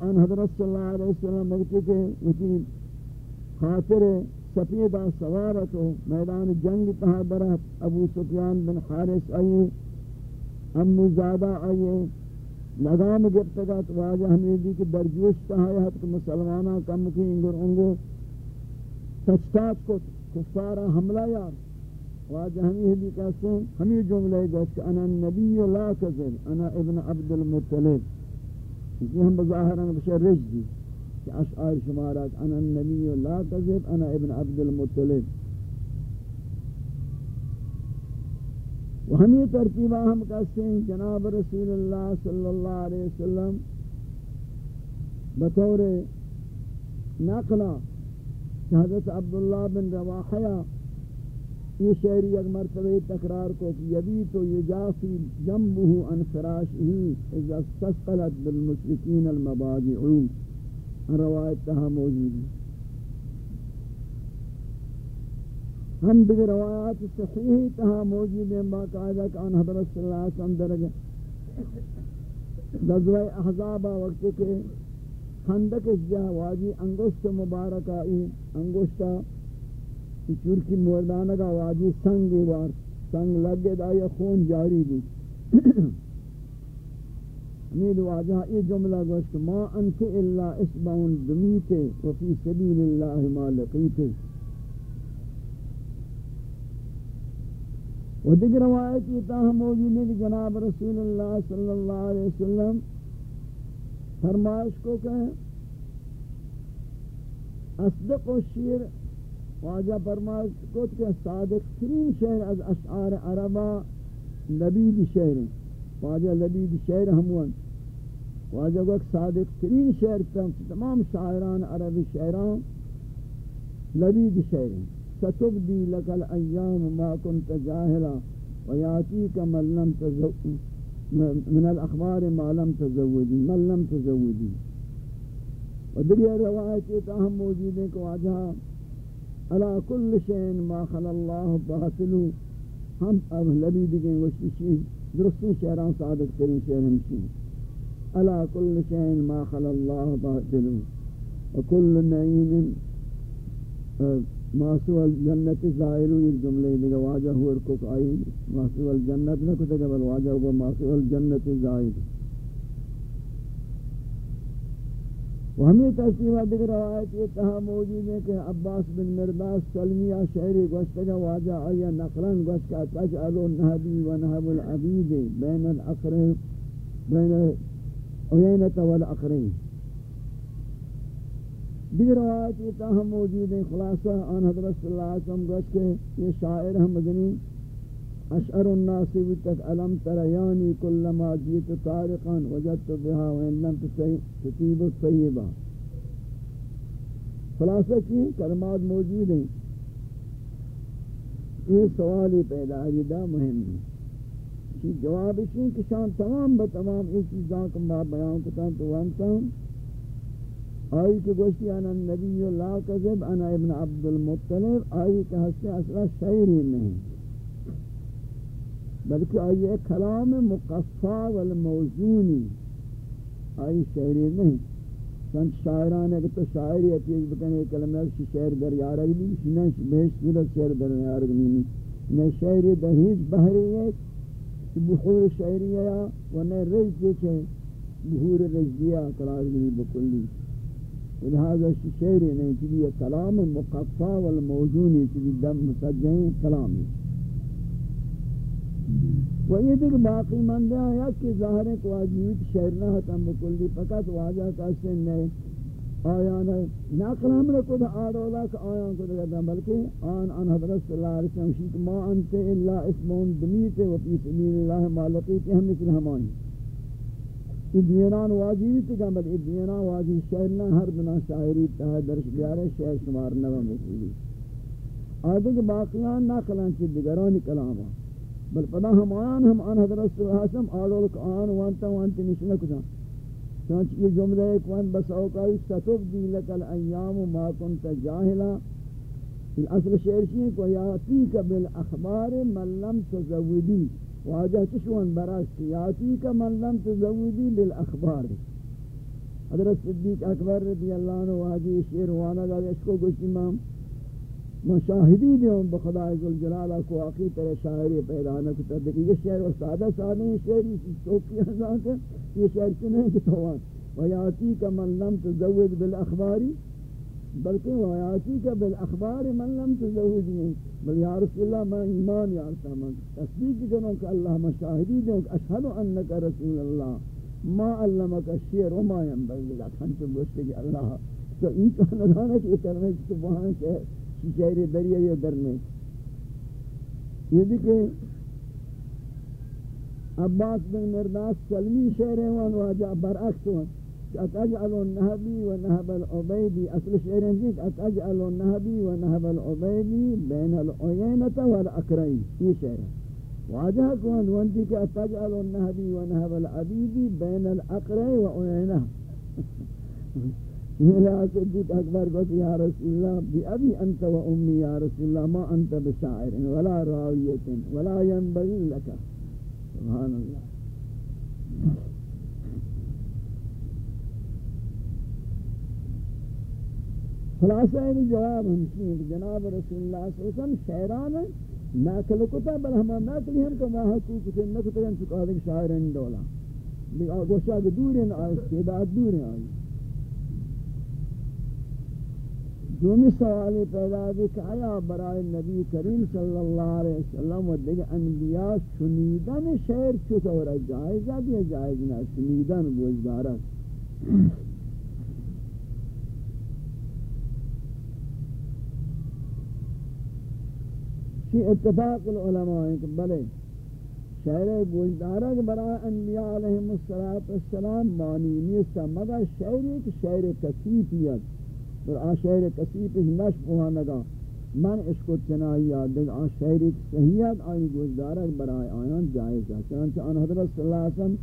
ان حضرت صلی اللہ علیہ وسلم مگتی کہ وچی خاطر سفیدہ سوارت و میدان جنگ تہا برات ابو سفیان بن حارس آئیے امو زادہ آئیے لگام گرتگت واجہ حمیدی کی درجوش تہا ہے کہ مسلمانہ کم کی انگر انگو۔ تچتات کو کفارہ حملہ یار۔ واجہ ہمیں بھی کہتے ہیں، ہمیں جملے گوشت کہ انا النبی لا کذب انا ابن عبد المطلب اسی ہم بظاہران بشر رج دی کہ اشعار شمارات انا النبی لا کذب انا ابن عبد المطلب و ہمیں ترتیبہ ہم کہتے ہیں جناب رسول اللہ صلی اللہ علیہ وسلم بطور نقلہ کہ حضرت عبداللہ بن رواحیہ یہ شعری ایک مرتبہ تکرار کو کہ یبی تو یجافی جنبه عن فراشه اذا استثقلت بالمشرکین المبادع روایت تہا موجود ہے۔ ہم بھی روایات صحیح تہا موجود ہیں، باقاعدہ کہ ان حضرت صلی اللہ علیہ وسلم درجہ غزوہ احزاب وقت کے خندق جا واجی انگشت مبارکہ انگشتہ چورکی موردانہ کا واجی سنگ وار، سنگ لگے دا یا خون جاری بھی امید واجہ یہ جملہ گوشت، ما انت الا اسبعون دمیتے وفی سبیل اللہ ما لقیتے و دیگر روایت یہ تاہم موجود ہے کہ جناب رسول اللہ صلی اللہ علیہ وسلم فرمائش کو کہ اصدق و شیر، واجہ فرمائش کو کہ صادق ترین شہر از اشعار عربہ لبید شہر ہیں۔ واجہ لبید شہر ہمون واجہ کو صادق ترین شہر تمام شاعران عربی شہران لبید شہر ستبدی لک الایام ما کنت جاہلا ویاتیک من لم تزودی من الاخبار ما لم تزودی، من لم تزودی. و دیگر روایت یہ تاہم موجود ہے کہ واجہ علا کل شین ما خل اللہ باطلو ہم اب لبی دیگیں وشی درستی درستین شہران صادق کریں شہر ہمشین. علا کل شین ما خل اللہ باطل وکل نعین نعیم ماسو الجنت زائلو یہ جملے دیگا واجہ ہوا رکوک آئی ماسو الجنت نہ کتے گا، بل واجہ ہوا ماسو الجنت زائلو و ہمیں ترتیبہ دیکھ روایت یہ تہا موجود ہے کہ عباس بن مرداس سلمیہ شہری گوشتگا واجہ آیا نقلن گوشتگا تجعلو نہبی و نہب العبید بین الاقرین، بین اعینت والاقرین دیگر روایت یہ تہا موجود ہے خلاصہ آن حضرت صلی اللہ علیہ وسلم گوشت کہ یہ شاعر ہم مدنی۔ اشعر الناس وتك الم ترياني كلما جئت طارقا وجدت بها وان لم تصيب الطيبه خلاصہ کی کلمات موجود ہیں. یہ سوال پیدا ہے دا مهم ہے. کہ جواب اس کہ شان تمام با تمام یہ چیزاں کو ما بیان کرتا تو وانتا ہوں. آئی کہ گوشتی، انا النبی لا کذب، انا ابن عبد المطلب. آئی کہ ہستے اصلا شعری نہیں بلکہ آئی کلام مقفع والموزونی۔ آئی شعری نہیں۔ چند شاعران ہے کہ تو شاعری اتیج بکنے کلمہ سی شعر در یارگ بھی نہیں بہش صورت شعر در یارگ نہیں نہیں۔ شعری در ہیچ بحری ہے بحور شعری ہے، و نہیں رج دیکھے بحور رجدیہ قرار نہیں بکلی۔ لہذا شعری نہیں چلی کلام مقفع والموزونی چلی دم مسجہیں کلامی و یہ دیکھ باقی مندے آیا کہ ظاہر ہے کہ واجیویت شہر نہ ہتم بکلی فقط واجہ کاسے نئے آیانا نقل ہم نے کود آرولا کہ آیان کو دیکھتا بلکہ آن آن حضرت صلی اللہ علیہ وسلم شیط ما انت الا اسمون دمیت و فی سبیل اللہ مالقیت ہم مثل ہمانی یہ دینان واجیویت کہ بل یہ دینان واجی شہر نہ ہر بنا شاعری تہا درش بیارے شہر شمار نوہ مکلی آدھے کہ باقیان نقلان چی دیگرانی کلاما بل پدا ہم آن ہم آن حضرت صلی اللہ علیہ وسلم آلولک آن، وانتا وانتا نشنہ کتا چونچہ یہ جملہ ایک وان بس اوقائی ستبدی لک الایام ما کنت جاہلا الاصل شعر شیئے کو یاتیک بالاخبار من لم تزودی. واجہ چشوان براست یاتیک من لم تزودی بالاخبار. حضرت صدیق اکبر رضی اللہ عنہ واجی شعر وانا گا اشکو گوشتی مام. مشاہدی دیوں بخدا عزل جلالہ کو آقی ترے شاعری پیدا نہ کتا دیکھ یہ شعر و سادہ سادہ یہ شعری چوکی ازاں کے یہ شعر کنے کہ توان ویاتی کا من لم تزود بالاخباری بلکہ ویاتی کا بالاخبار من لم تزود بل یا رسول اللہ، میں ایمان یارتا من تصدیق کروں کہ اللہ مشاہدی دیوں کہ اشہد انکا رسول اللہ۔ ما علمک الشعر وما ينبغي لك ہم تو گوشتے کہ اللہ تو این تو ندانا کہ اترنے کی تو وہاں کہ شہر دریا یا درنے یہ دیکھیں عباس بن مرداس سلمی شہر ہیں وان واجہ برعکس وان اتجعل النهبي ونهب العبيدي اصل شعر ہے اتجعل النهبي ونهب العبيدي بين العيينة والاقرين یہ شعر کون وانتی کہ اتجعل النهبي ونهب العبيدي بين الاقرين وعيينة میرا صدیق اکبر کو یا رسول اللہ بی ابی انت و امی یا رسول اللہ ما انت بشاعر ولا راویت ولا ينبغي لك سبحان اللہ خلاصہ ہے جواب ہمشی کہ جناب رسول اللہ صلی اللہ علیہ وسلم شاعران ناکل کتا بل ہم ناکلی ہم کما حقوق سے نکتا ہم چکا دیں شاعرین دولا لیکن گوشا کہ دور ہیں آئے دومی سوالی پیدا دی کہ آیا برای نبی کریم صلی اللہ علیہ وسلم و دیکھ انبیاء شنیدن شعر چطور ہے جائز ہے یا جائز نہ شنیدن بوزدارت شی اتفاق العلماء ہیں کہ بلے شعر گوشدارہ کے برای انبیاء علیہ السلام معنی نیستا مگر شعر ایک شعر کسیفیت اور آ شعر کسیف نشب ہوانگا من اس کو چنائی یاد دیکھ، آن شعر ایک صحیحت آئی گوشدارہ برای آیان جائز ہے. چنانچہ ان حضرت صلی اللہ علیہ وسلم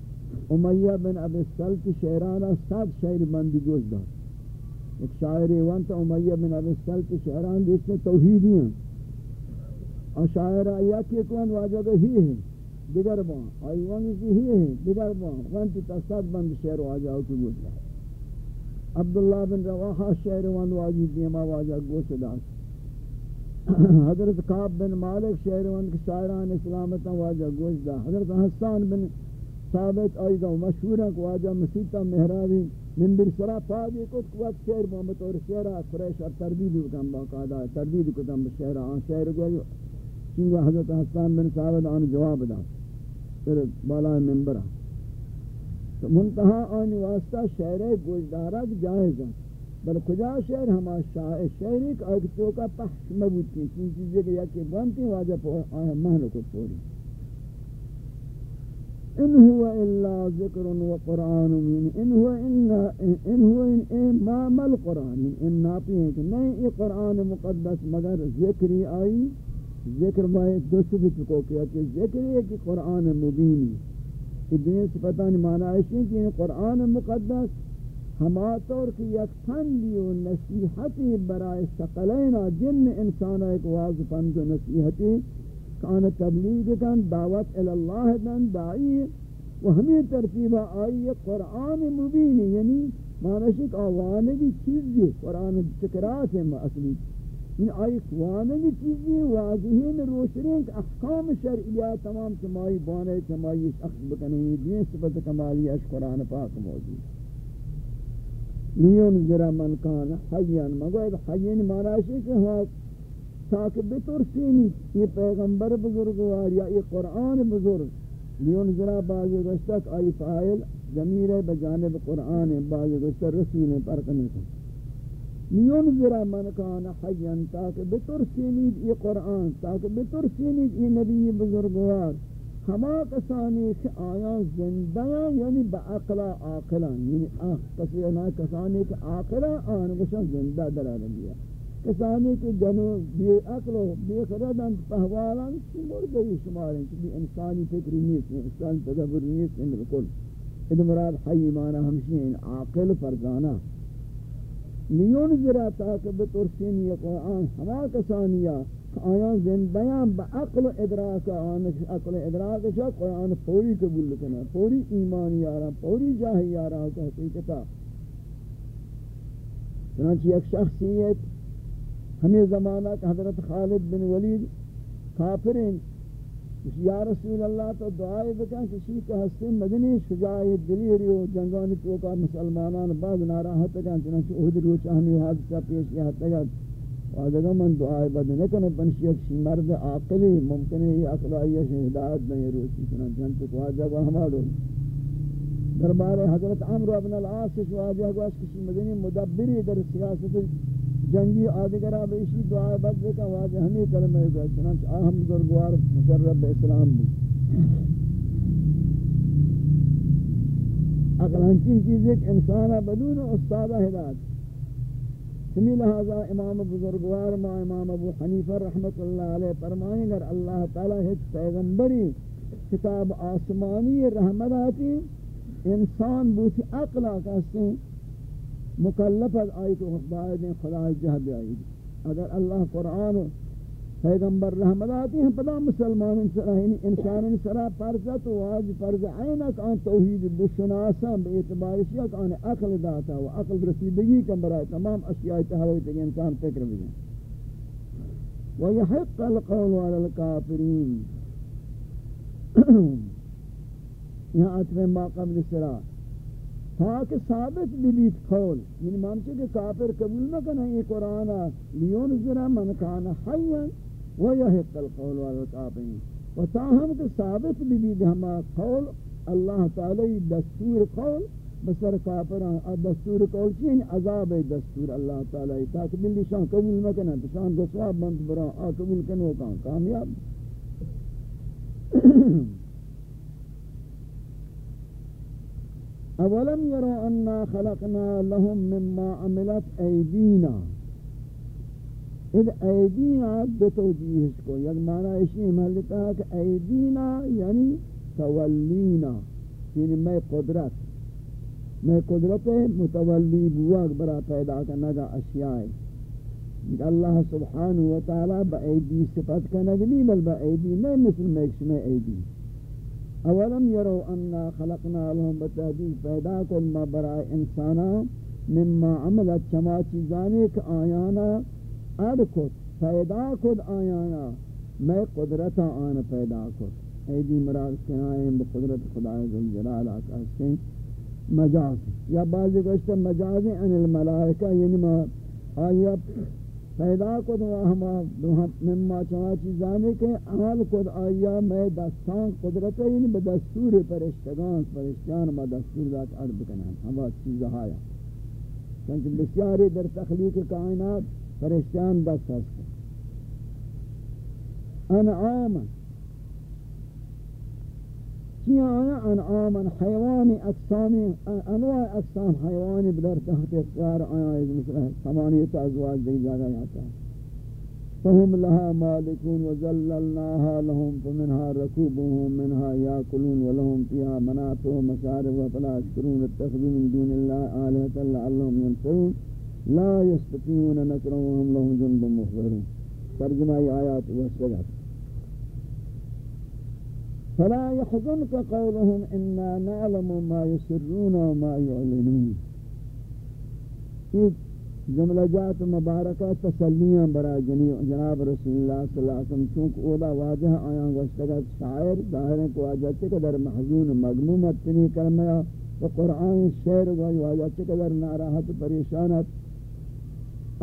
امیہ بن ابی سلط شعرانہ سات شعر بندی گوشدار ایک شاعر وانتا امیہ بن ابی سلط شعران جس میں توحیدی ہیں. اور شاعر آیا کہ کون واجہ ہی ہے؟ دیگر بان. آئی وانی کی ہی ہے؟ دیگر بان. وانتی تصد بند شعر واجہ ہوتی گوشت عبداللہ بن رواحہ شعر وان واجہ دیما واجہ گوشت داس حضرت قاب بن مالک شعر وان کی شاعران اسلامتا واجہ گوشت دا حضرت حسان بن ثابت آئیدہ مشہورہ کو واجہ مسیطہ محرابی مندر سرا پادی کت وقت شعر محمد اور شعرہ قریش اور تردید کتن باقاعدہ تردید کتن بشعرہ آن شعر گوشت چنگا حضرت حسان بن ثابت آن جواب دا پھر بالا ممبرہ منتہا آن واسطہ شہر گوشدارک جائز ہے بل کجا شہر ہما شاہ شہر ایک آگ چوکا پحش مبود کی چین چیزیں کہ یکی بانتی واجہ آیا محل کو پوری۔ ان هو الا ذکر و قرآن ان هو الا، ان هو ان ما مل قرآن ان ناپی ہیں کہ نہیں یہ قرآن مقدس مگر ذکری آئی، ذکر میں دو صفت کو کیا کہ ذکر ہے کہ قرآن مبینی۔ کہ دین سے پتہ نہیں معنی ہے کہ قرآن مقدس ہما طور کی یک تندی و نصیحتی برای سقلین جن انسان ایک واضح پند و نصیحتی کان تبلیغ کن دعوت الاللہ دن دائی و ہمیں ترتیبہ آئی قرآن مبینی یعنی معنی ہے کہ آوانگی چیزی قرآن ذکرات ہیں اصلی این آئی وانگی چیزی واضحین روشنین کہ احکام شرعیہ تمام چمائی بانے چمائی اخذ بکنی دین صفت کمالی اش قرآن پاک موجود. لیون ذرا من کان حیان مگو ایک حیان مانا ہے کہ ہوا تاکہ بترسینی یہ پیغمبر بزرگوار یا یہ قرآن بزرگ. لیون ذرا بازی گشتک آئی فائل ضمیر بجانب قرآن بازی گشتک رسول پرکنے کو لینذر من کان حیا تاکہ بترسینید یہ قرآن، تاکہ بترسینید یہ نبی بزرگوار، ہما کسانی کہ آیا زندہ یعنی بعقلا عاقلا یعنی آخ کسی انا کسانی کہ عاقلا آن گشن زندہ درہ رہی کسانی کہ جنو بے عقل و بے خردن پہوالان چی مردی شماریں چی انسانی فکری نیست انسان تدبر نیست بالکل ادمراد حی مانا ہمشی عاقل فرزانہ لیون ذرا تاکہ بترسین یہ قرآن ہما کسانیہ آیان زندیان با عقل و ادراک آنش، عقل و ادراک شا قرآن پوری قبول لکنا پوری ایمان یارا پوری جاہی یارا کہ حقیقتا چنانچہ ایک شخصیت، ہمیں زمانہ کہ حضرت خالد بن ولید کافرین یا رسول اللہ تو دعائے بکن کسی کا حسن مدنی شجاعی دلیری و جنگانی توکا مسلمانان بعض ناراحت کن چنانچہ اہد روچ اہمی حادثہ پیش یا تگت وعدگا من دعائے بدن نکنے بنشی ایک مرد عاقلی ممکن ہے یہ اقلائیہ سے ہدایت نہیں روچی چنانچہ انتو کو آجا ہمارو. دربار حضرت عمرو ابن العاص شو آجا کسی مدنی مدبری در سیاست جنگی آدگرہ بیشی دعا بد کا واجہ ہمیں کلمہ ہے چنانچہ آہم بزرگوار مشرب اسلام بھی۔ اقل ہنچین چیز ایک انسان بدون استاد ہدایت سمی لہذا امام بزرگوار ما امام ابو حنیفہ رحمت اللہ علیہ فرمائیں اگر اللہ تعالی ہے پیغمبری کتاب آسمانی رحمت آتی، انسان بوتی عقلہ کہتے ہیں مکلف از آئی تو باید خدا جہ بھی آئی اگر اللہ قرآن پیغمبر رحمت آتی ہیں، پدا مسلمان سرا یعنی انسان سرا پرزا تو واج پرزا عینک، آن توحید بشناسا بے اعتبار شیعہ کہ آن عقل داتا و عقل رسیدگی کا برای تمام اشیاء تحویت کہ انسان فکر بھی ہیں وَيَحِقَّ الْقَوْلُ عَلَى الْكَافِرِينَ۔ [CLEARS THROAT] یہاں اتفے ما قبل سرا۔ ہاں تاکہ ثابت بھی قول یعنی مانتے کہ کافر قبول نہ کرنا یہ قرآن لیون ذرا من کان حیا و یحق القول والکافرین و تاہم کہ ثابت بھی بھی ہما قول، اللہ تعالی دستور قول، بسر کافران دستور قول چین یعنی عذاب دستور اللہ تعالی تاکہ بلی شان قبول مکنن تو شان دو سواب بند بران آ قبول کنو کان کامیاب۔ [CLEARS THROAT] اولم یرو انا خلقنا لهم مما عملت ایدینا اذ ایدینا دو توجیہ اس کو یک معنی اسی محلتا ہے کہ ایدینا یعنی تولینا یعنی میں قدرت. میں قدرت متولی بواق برا پیدا کرنا گا اشیاء یعنی اللہ سبحانہ وتعالی با ایدی صفت کا نگلی بل با ایدی نہیں مثل میکش میں ایدی. اولم یرو انا خلقنا لهم بتحدید پیدا کن ما برای انسانا مما عملت چما چیزانے کہ آیانا اد کت پیدا کد آیانا میں قدرت آن پیدا کد ایدی مراد کنائیں بقدرت خدا ذوالجلال آکا سنگ مجاز یا بعضی گوشتا مجاز ان الملائکہ یعنی ما آیا پیدا کد و ہما مما چما چیزانے کے عمل کد آیا میں دستان قدرت ہے یعنی بدستور پرشتگان پرشتگان ما دستور دات عرب کنان ہما چیز آیا چونکہ بسیاری در تخلیق کائنات پرشتگان دست ہست انعامت کیا آیا انعام حیوان اقسام انواع اقسام حیوانی بدر تحت اختیار آیا از مثل ثمانیت ازواج دی جاگا جاتا فهم لها مالکون وزللناها لهم فمنها ركوبهم منها ياكلون ولهم فيها منافع ومشارب وفلا يشكرون اتخذوا من دون الله آلهة لعلهم ينصرون لا يستطيعون نكرا لهم جند مخبرون. ترجمة آيات وسجد فلا يحزنك قولهم إنا نعلم ما يسرون وما يعلنون. یہ جملہ جات مبارکہ تسلیاں برا جناب رسول اللہ صلی اللہ علیہ وسلم، چونکہ اولا واجہ آیاں گوشتگت شاعر ظاہریں کو واجہ چقدر محزون مغمومت تنی کرمیا و قرآن شعر گوی واجہ چقدر ناراحت پریشانت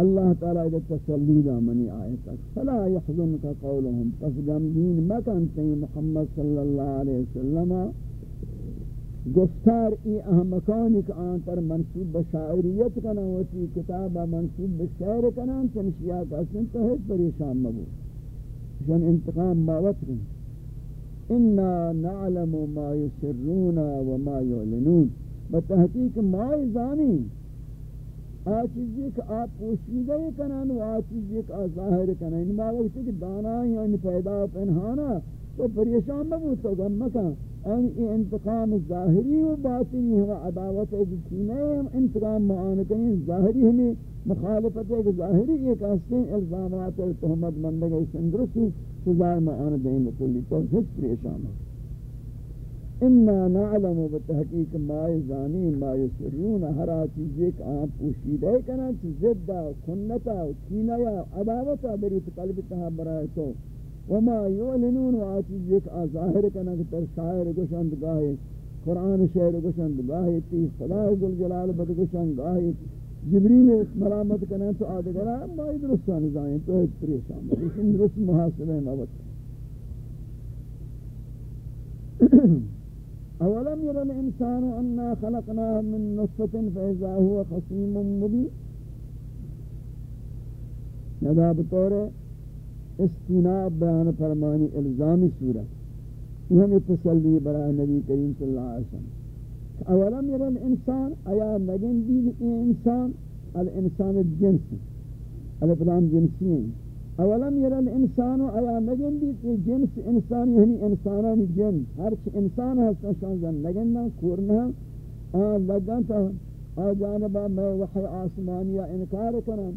اللہ تعالی دے تسلی دا منی آیت فلا يحزنك قولهم پس غمگین مکن تی محمد صلی اللہ علیہ وسلم. گفتار ای احمقانی کہ آن تر منصوب بشاعریت کنا ہوتی کتاب منصوب بشعر کنا تنشیات حسن تو ہے پریشان مبو شان انتقام باوت کن. انا نعلم ما يسرون وما يعلنون بتحقیق ما زانی. آ چیزی کہ آپ پوشیدہ کنن و آ چیزی کہ ظاہر کنن. ان مالا ہوتی کہ دانا یعنی پیدا و پنہانا تو پریشان ببو تو گم مکن. ان انتقام ظاہری و باطنی و عداوت ایک کینے انتقام معانکنی ظاہری ہمیں مخالفت ایک ظاہری ایک حسن الزامات تحمد مندگی سندرسی سزائے معاند دیں تو ہس پریشان ہو انا نعلم بتحقیق ما زانی ما یسرون ہر چیز ایک آن پوشیدہ کنا چیز زدہ کنتا کینیا عداوتا بریت قلب تہا برائے تو. وما یعلنون و آچیز ایک آن ظاہر کنا کہ تر شاعر گوشند گاہے قرآن شعر گوشند گاہے تی خدا ذل جلال بد گوشند گاہے جبریل ملامت کنا تو آدھگرہ ما درستان زائیں تو ہے پریشان درست محاسبہ موت [CLEARS THROAT] اولم ير الانسان انا خلقناه من نطفه فاذا هو خصيم مبين؟ یدا بطور استناب بیان فرمانی الزامی صورت. یہ ہمیں تسلی برای نبی کریم صلی اللہ علیہ وسلم. اولم یر الانسان ایا نگن دید انسان؟ الانسان الجنس الافلام جنسی ہیں. اولم یر الانسان ایا نگن دی کہ جنس انسان یعنی انسانان جن. ہر انسان ہے شان زن نگن نہ کورنا ا لگن تا ا جانبا میں وحی آسمانیہ انکار کرن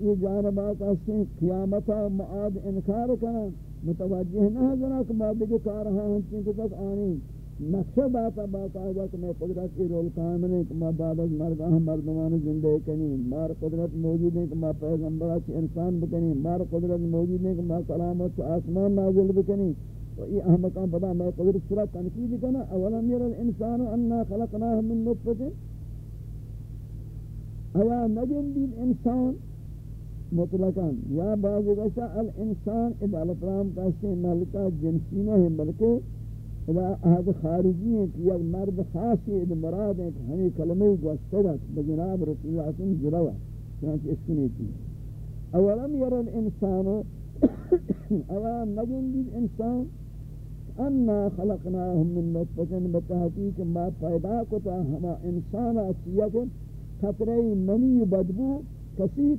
یہ جانبا کا سے قیامت معاد انکار کرن متوجہ نہ جناب بعد کے کار ہاں کہ تک آنی مقصد آتا ہوا کہ میں قدرت کی رول قائم نہیں کہ میں بعد از مرگ اہم مردمان زندہ کنی مار قدرت موجود نہیں کہ میں پیغمبرہ کی انسان بکنی مار قدرت موجود نہیں کہ میں کلامت سے آسمان نازل بکنی وإي أهمك أن پتا میں قدرت السرعة تنقید کنا اولا میرا الإنسان انہا خلقناہ من نفت اولا نجم دي انسان؟ مطلقا. يا بعض الإنسان إذا الإطرام كاسي ملكة جنسي نہیں بلکہ اذا احد خارجی ہیں کہ یک مرد خاصی اد مراد ہیں کہ ہمیں کلمہ گوستدت بجناب رسول اللہ علیہ وسلم جلوہ چنانچہ اس کنی تھی أولم یر الإنسان [COUGHS] اولم نجن دید انسان أنا خلقناهم من نطفة بتحقیق ما پیدا کتا ہما انسان اچیا کو خطرے منی بدبو کسیت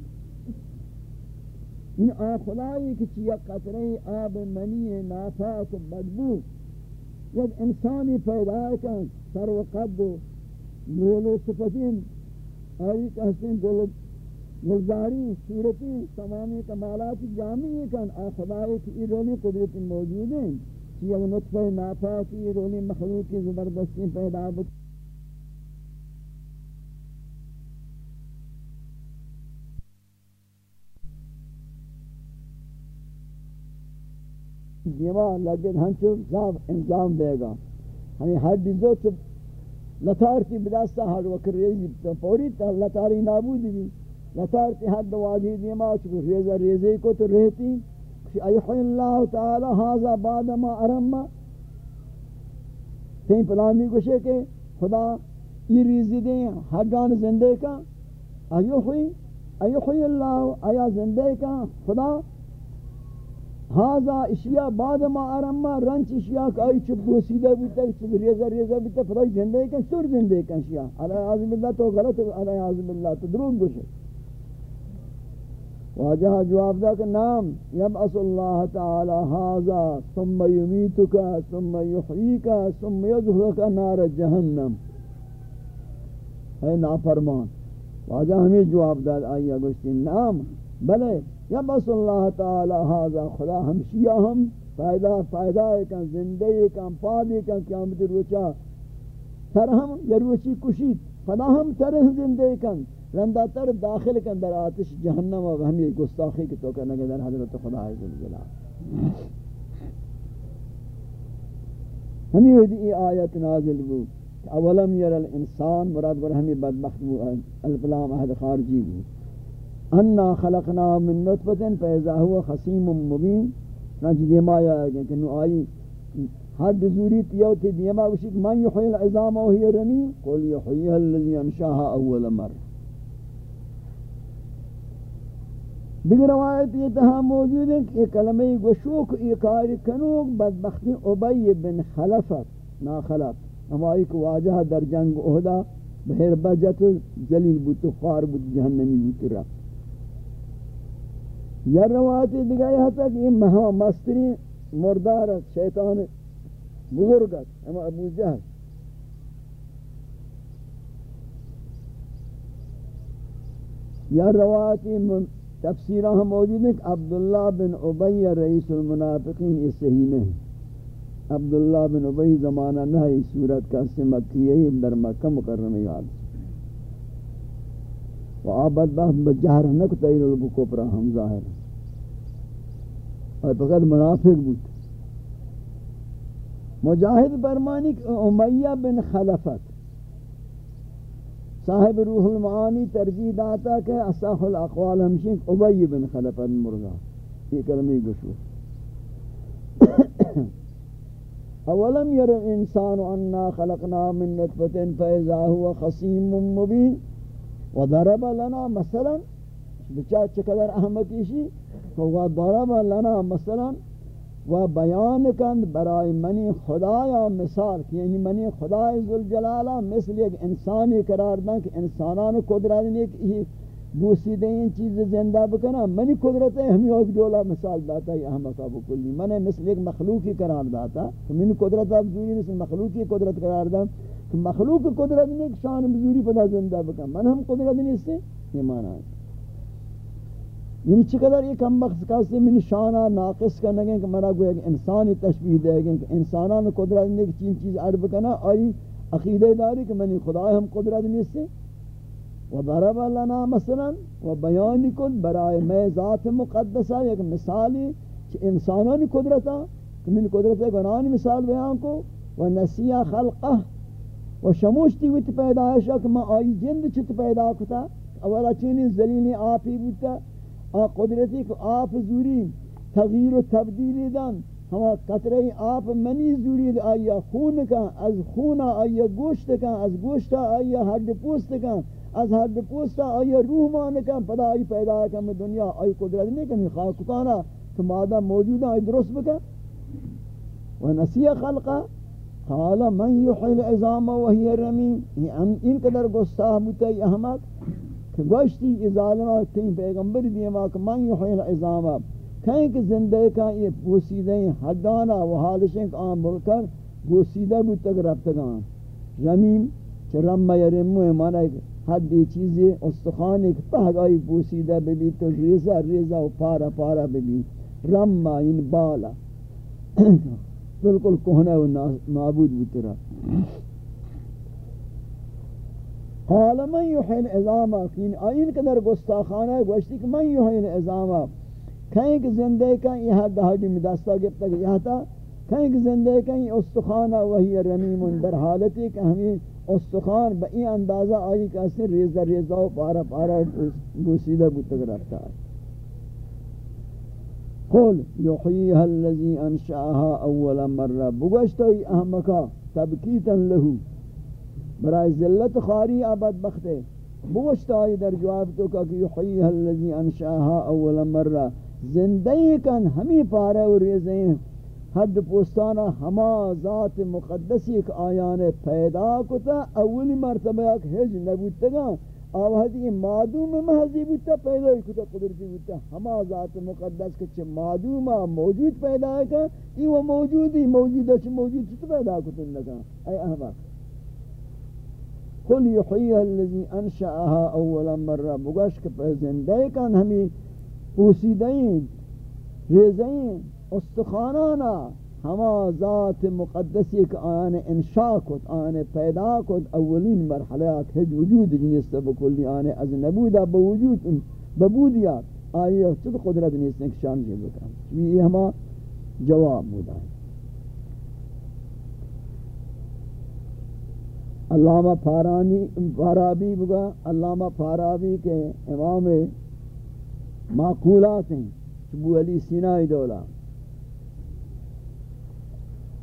این آخلائی کہ چیا قطرے آب منی نافاق بدبو. یک انسانی پیدا کن، سر و قد و نول و صفتین. آئی کہتے ہیں گلداری، صورتی، تمامی کمالات جامعی کن. آخدائی کی ایرونی قدرت موجود ہیں یہ نطفہ نافاقی ایرونی مخلوقی زبردستی پیدا بکن دیوان لگے ہنچو صاحب انجام دے گا۔ ہمیں ہر دیزو تو لطارتی بدستا ہر وقت ریزی تو پوری تا لطاری نابود بھی۔ لطارتی حد واجی دیما چکو ریزا ریزی کو تو رہتی۔ ایحی اللہ تعالی حاضا بعد ما ارما تین پلانی کشے کہ خدا یہ ریزی دیں ہر جان زندے کا۔ ایحی ایحی اللہ آیا زندے کا۔ خدا هذا اشیاء بعد ما ارما رنچ اشیاء کائی چپ بوسیدہ بودتا چپ ریزہ ریزہ بودتا فرائی زندے کن سر زندے کن اشیاء علیہ عظم اللہ تو غلط علیہ عظم اللہ تو دروگ گوشے واجہ جواب دا کہ نام یبعث اللہ تعالی هذا ثم يميتك ثم يحييك ثم يدخلك نار جہنم ہے نافرمان واجہ ہمیں جواب داد آئیہ گوشتی نام بلے یا بس اللہ تعالی حاضر، خدا ہمشیہ ہم، فائدہ فائدہ کن زندگی کن پادی کن قیامت روچا سر ہم یا روچی کشید فدا ہم تر زندگی کن رندہ تر داخل کن در آتش جہنم و ہمی گستاخی کی تو کرنے کے در حضرت خدا عزیزاللہ ہمی ویدی آیت نازل بو اولم یر الانسان، مراد بر ہمی بدبخت بو، الفلام احد خارجی بو۔ انا خلقنا من نطفه فاذا هو خصيم مبين. نج دیما یا کہ نو آئی حد زوری تیو تی دیما وشک من یحیی العظام وهي رمیم قل یحییها الذي انشاها اول مره دیگر روایت یہ تہا موجود ہے کہ کلمہ گشوک اقار کنوک بدبختی عبی بن خلفت. نا خلف. ہمائی کو واجہ در جنگ اہدا بہر بجت جلیل بوتو خار بوت جہنمی بوتو رفت. یا روایت دیگه یہ تھا کہ یہ مہا مستری مردار شیطان بزرگ ہے اما ابو جہل یا روایت تفسیرہ ہم موجود ہیں کہ عبداللہ بن عبی رئیس المنافقین یہ صحیح نہیں عبداللہ بن عبی زمانہ نہ ہے صورت کا سے مکیہ ہی در مکہ مکرمی یاد. و آباد بہت بجہر نکتا ہی لوگو کپرا ہم ظاہر اور فقط منافق بود. مجاہد برمانی امیہ بن خلفت. صاحب روح المعانی ترجیح داتا کہ اصح الاقوال ہمشن ابی بن خلفت مرغا. یہ کلمی گشو اولم یر الانسان انا خلقنا من نطفة فاذا هو خصیم مبین. وضرب لنا مثلا بچا چقدر احمقی و ضرب لنا مثلا و بیان کند برای منی خدایا مثال یعنی منی خدای ذوالجلالہ مثل ایک انسانی قرار دن کہ انسانان قدرت نے کہ بوسیدہ این چیز زندہ بکنا منی قدرت ہے ہمیں ایک دولا مثال داتا ہے احمقہ بکلی منی مثل ایک مخلوقی قرار داتا کہ منی قدرت اب زوری مثل مخلوقی قدرت قرار دا کہ مخلوق قدرت نے شان بزوری پدا زندہ بکنا من ہم قدرت نہیں سے یہ معنی ہے یعنی چقدر یہ کم بخت کسی من شانہ ناقص کرنے گئے کہ مرا گویا کہ انسانی تشبیح دے گئے کہ انسانان قدرت نہیں کہ چین چیز عرب کنا، آئی عقیدہ داری کہ منی خدای ہم قدرت نہیں سے و ضرب لنا مثلا و بیانی کن برای میں ذات مقدسہ یک مثالی کہ انسانانی قدرتا کہ من قدرت گنانی مثال بیان کو۔ و نسیہ خلقہ، و شموشتی ویت پیدایشا کہ میں آئی جند چت پیدا کتا۔ اولا چینی زلینی آپی بودتا آ قدرتی کہ آپ زوری تغییر و تبدیلی دن ہما قطرے آپ منی زورید آیا خون کا از خون آیا گوشت کا از گوشت آیا ہڈ پوست کا از ہڈ پوست آیا روح مان کا پدا آئی پیدا کا دنیا، آئی قدرت نہیں کنی خواہ کتانا۔ کہ مادہ موجود آئی درست بکا۔ و نسی خلقا قال من یحیل عظام وہی رمیم۔ ان قدر گستاہ بوتا، یہ احمد کہ گوشتی ظالمہ تین پیغمبر دیما کہ من یحیل عظام کہیں کہ زندے کا یہ پوسیدہ حدانا و حالشیں کہ آن بلکر پوسیدہ بھی تک رفتگان رمیم چھ رمہ یا رمو ہے ایک حد دی چیزیں استخان ایک پہگ آئی پوسیدہ ببی تو ریزہ ریزہ و پارا پارا ببی رمہ ان بالا۔ [COUGHS] بالکل کوہنہ و معبود بھی ترہ۔ حالا من یحین عظامہ آئین قدر گستاخانہ ہے گوشتی کہ من یحین عظامہ کہیں کہ زندے کا یہ حد ہڈی میں دستا گفتا کہ یہ تھا کہیں کہ زندے کا یہ استخانہ وہی رمیم در حالتی کہ ہمیں استخان با این اندازہ آئی کہ اسے ریزہ ریزہ و پارا پارا بوسیدہ بوتک رکھتا ہے۔ قول یحییها الذی انشاها اول مرہ بگشتا ہی احمقا تبکیتا لہو۔ برای ذلت خاری آباد بختے۔ بگشتا ہی در جواب تو کہ یحییها الذی انشاها اول مرہ۔ زندگی کن ہمی پارے و ریزیں حد پوستانا ہما ذات مقدسی ایک آیان پیدا کتا۔ اولی مرتبہ ایک حج نبوتگا آوہدی معدوم محضی بوتا پیدا کتا، قدرتی بوتا۔ ہما ذات مقدس کچھ معدوم موجود پیدا کتا۔ ای وہ موجودی موجود اچھ موجود چھتا پیدا کتا لگا اے احمد قل یحییها الذی انشأها اولا مرہ بگوش کہ زندگی کن ہمی پوسیدین ریزین استخانانا ہما ذات مقدسی کہ آن انشاء کت، آن پیدا کت، اولین مرحلات ہج وجود جنیست بکلی، آن از نبودا بوجود ببودیات آئی چود قدرت نیست ایک شان جی بکن. یہ ہما جواب مودا ہے علامہ پارانی پارابی بگا، علامہ پارابی کے امام معقولات ہیں، ابو علی سینائی دولا۔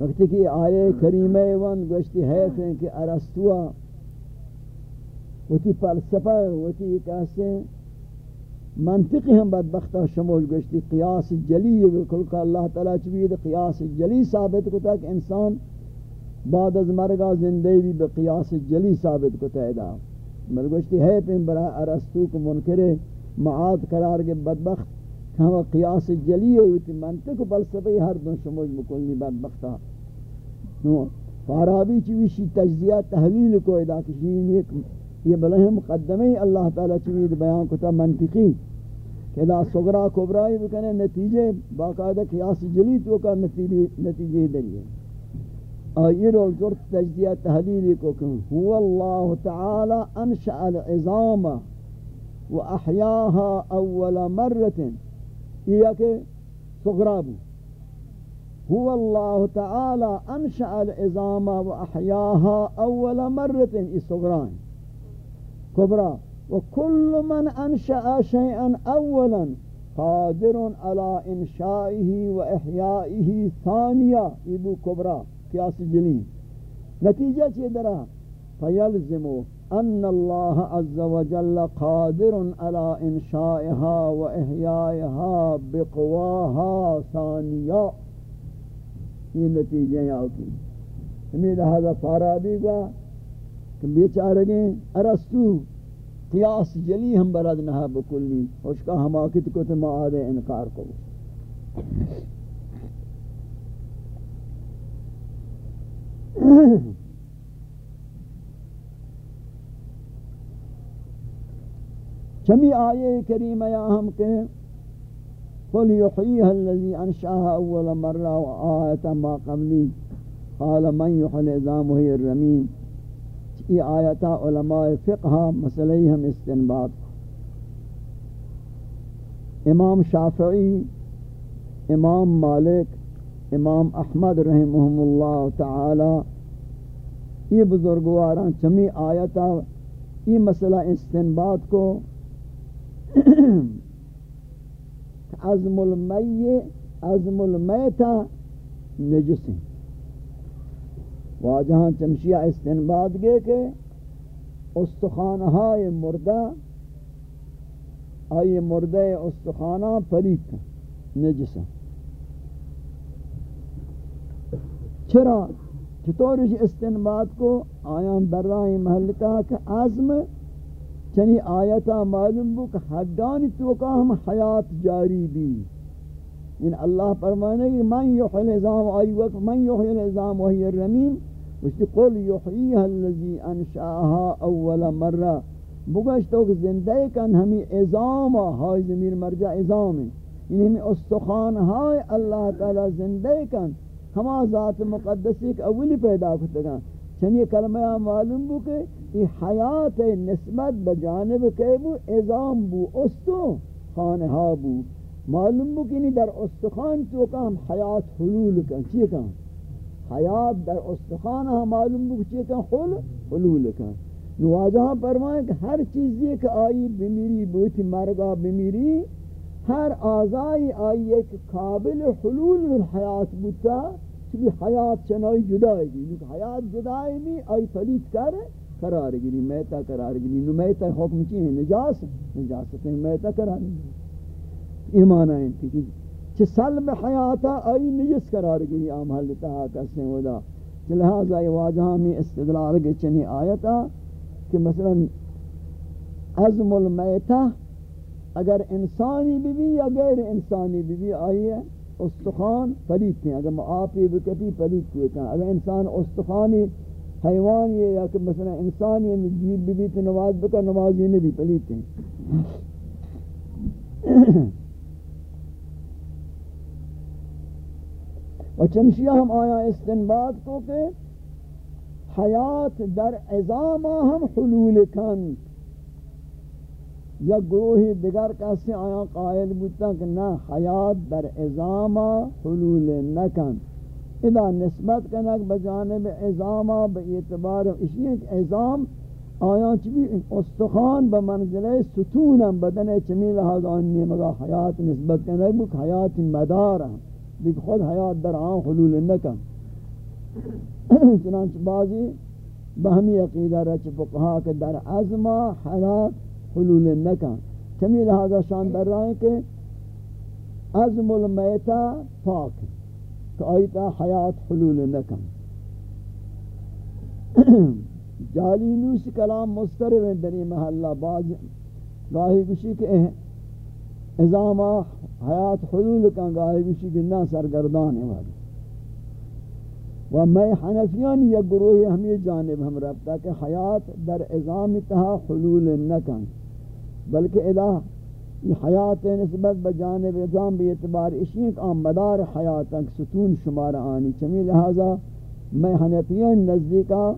وقتی کہ آئے کریمہ ون گوشتی حیف ہیں کہ ارستوا وتی فلسفہ وتی کہتے منطقی ہم بدبختہ شمول گوشتی، قیاس جلی بکل کہ اللہ تعالیٰ چوید قیاس جلی ثابت کو تک انسان بعد از مرگا زندگی بھی بقیاس جلی ثابت کو تیدا ملگوشتی ہے پہ برا ارستو کو منکرے معاد قرار کے بدبخت ہم قیاس جلی ہے ہوتی منطق فلسفی ہر دن شموج مکلنی بدبختا فارابی چویشی تجزیہ تحلیل کو ادا کشین ایک یہ بلہ مقدمی اللہ تعالی چوید بیان کتا منطقی. کہ دا صغرا کبرائی بکنے نتیجے باقاعدہ قیاس جلی تو کا نتیجے دلیے آئیر ضرط تجزیہ تحلیلی کو کن. هو اللہ تعالی انشأ العظام وأحياها أول مرة إياك صغرابو هو الله تعالى أنشأ العظام وأحياها أول مرة إي صغران. كبرى وكل من أنشأ شيئا أولا قادر على إنشائه وإحيائه ثانية إبو كبرى كياس جلين نتيجة يدرها فيلزمه ان اللہ عز وجل قادر على انشائها و احیائها بقواها ثانیہ. یہ نتیجہ ہے آتی. ہمیں لہذا فارابی گا کہ بیچارے گئے ارستو قیاس جلی ہم برد نہ بکلی. اس کا حماقت کو تو معاد انکار کو. چمی آیے کریم یا ہم کے قل یحییها الذی انشاها اول مرہ و آیتا ما قبلی قال من یحیی العظام الرمیم یہ آیتا علماء فقہ مسئلہ ہم استنباط امام شافعی امام مالک امام احمد رحمہم اللہ تعالی، یہ بزرگواران چمی آیتا یہ مسئلہ استنباط کو [CLEARS THROAT] عزم المی عزم المیتا نجس ہیں۔ واجہاں چمشیہ استنباد گئے کہ استخانہائے مردہ آئی مردہ استخانہ پلیت، نجس ہیں۔ چرا؟ چطور اس استنباد کو آیان در راہ محل کہا کہ عزم؟ چنی آیتا معلوم بو کہ حدانی توکا ہم حیات جاری بھی۔ ان اللہ فرمانے کہ من یحی الازام آئی وقت، من یحی الازام وحی الرمیم وشتی قل یحییها اللذی انشاءها اول مرہ۔ بگشت بگشتو کہ زندہ کن ہمیں ازام ہائی زمیر مرجع ازام یعنی ہمیں استخان ہائی اللہ تعالی زندہ کن۔ ہما ذات مقدسی کہ اولی پیدا کرتے گا۔ چنی کلمہ معلوم بو کہ یہ حیات نسبت بجانب کے بو ازام بو، استو، خانہا بو۔ معلوم بو کہ در استخان تو کا ہم حیات حلول کن، چی کن؟ حیات در استخان ہم معلوم بو کہ چی کن؟ حل، حلول کن۔ نواجہ فرمائیں کہ ہر چیز یہ کہ آئی بمیری، بوتی مرگا بمیری، ہر آزائی آئی ایک قابل حلول الحیات بوتا۔ چلی حیات چنائی جدائی گی حیات جدائی بھی آئی پلیت کر قرار گیری میتا قرار گیری نو میتا حکم چی ہے نجاس نجاست ہے میتا قرار گیری ایمان آئین تھی کہ چھ سلم حیاتا آئی نجس قرار گیری آم حلتا کسے ودا لہذا یہ واجہاں میں استدلال کے چنی آیتا کہ مثلا عظم المیتا اگر انسانی بھی بھی یا غیر انسانی بھی بھی آئی ہے استخوان پلیت ہیں۔ اگر معافی بکتی پلیت کیے کہاں؟ اگر انسان استخوانی حیوان یہ یا کہ مثلا انسان یہ مجید بھی نماز بکا نماز یہ نہیں، پلیت ہیں۔ [CLEARS THROAT] و چمشیہ ہم آیا استنباد کو کہ حیات در ازامہ ہم حلول کن۔ یا گروہی دیگر کسی آیا قائل بودتا کہ نہ حیات در ازامہ حلول نکن۔ اذا نسبت کنک بجانب ازامہ با اعتبار اسی ایک ازام آیا چبی استخان بمنزلہ ستونم، بدن چمی لحاظ آنی مگا حیات نسبت کنک بک حیات مدار ہم دیکھ خود حیات در آن حلول نکن۔ چنانچہ بعضی بہمی عقیدہ رچ فقہا کہ در عظمہ حیات حلول نکن. چمی لہذا شان در رہا ہے کہ عظم المیتا پاک. کہ آیتا حیات حلول نکن. [COUGHS] جالی نوس کلام مسترب ہے دنی محلہ. باز گاہی کشی کہ ازامہ حیات حلول کن گاہی کشی کہ نا سرگردان ہے و میں حنفیان یا گروہ ہمیں جانب ہم ربتا کہ حیات در ازام تہا حلول نکن. بلکہ ادا حیات نسبت بجانب ازام بھی اعتبار اشیق آم مدار حیات تک ستون شمار آنی چمی لہذا میں حنفیان نزدیکا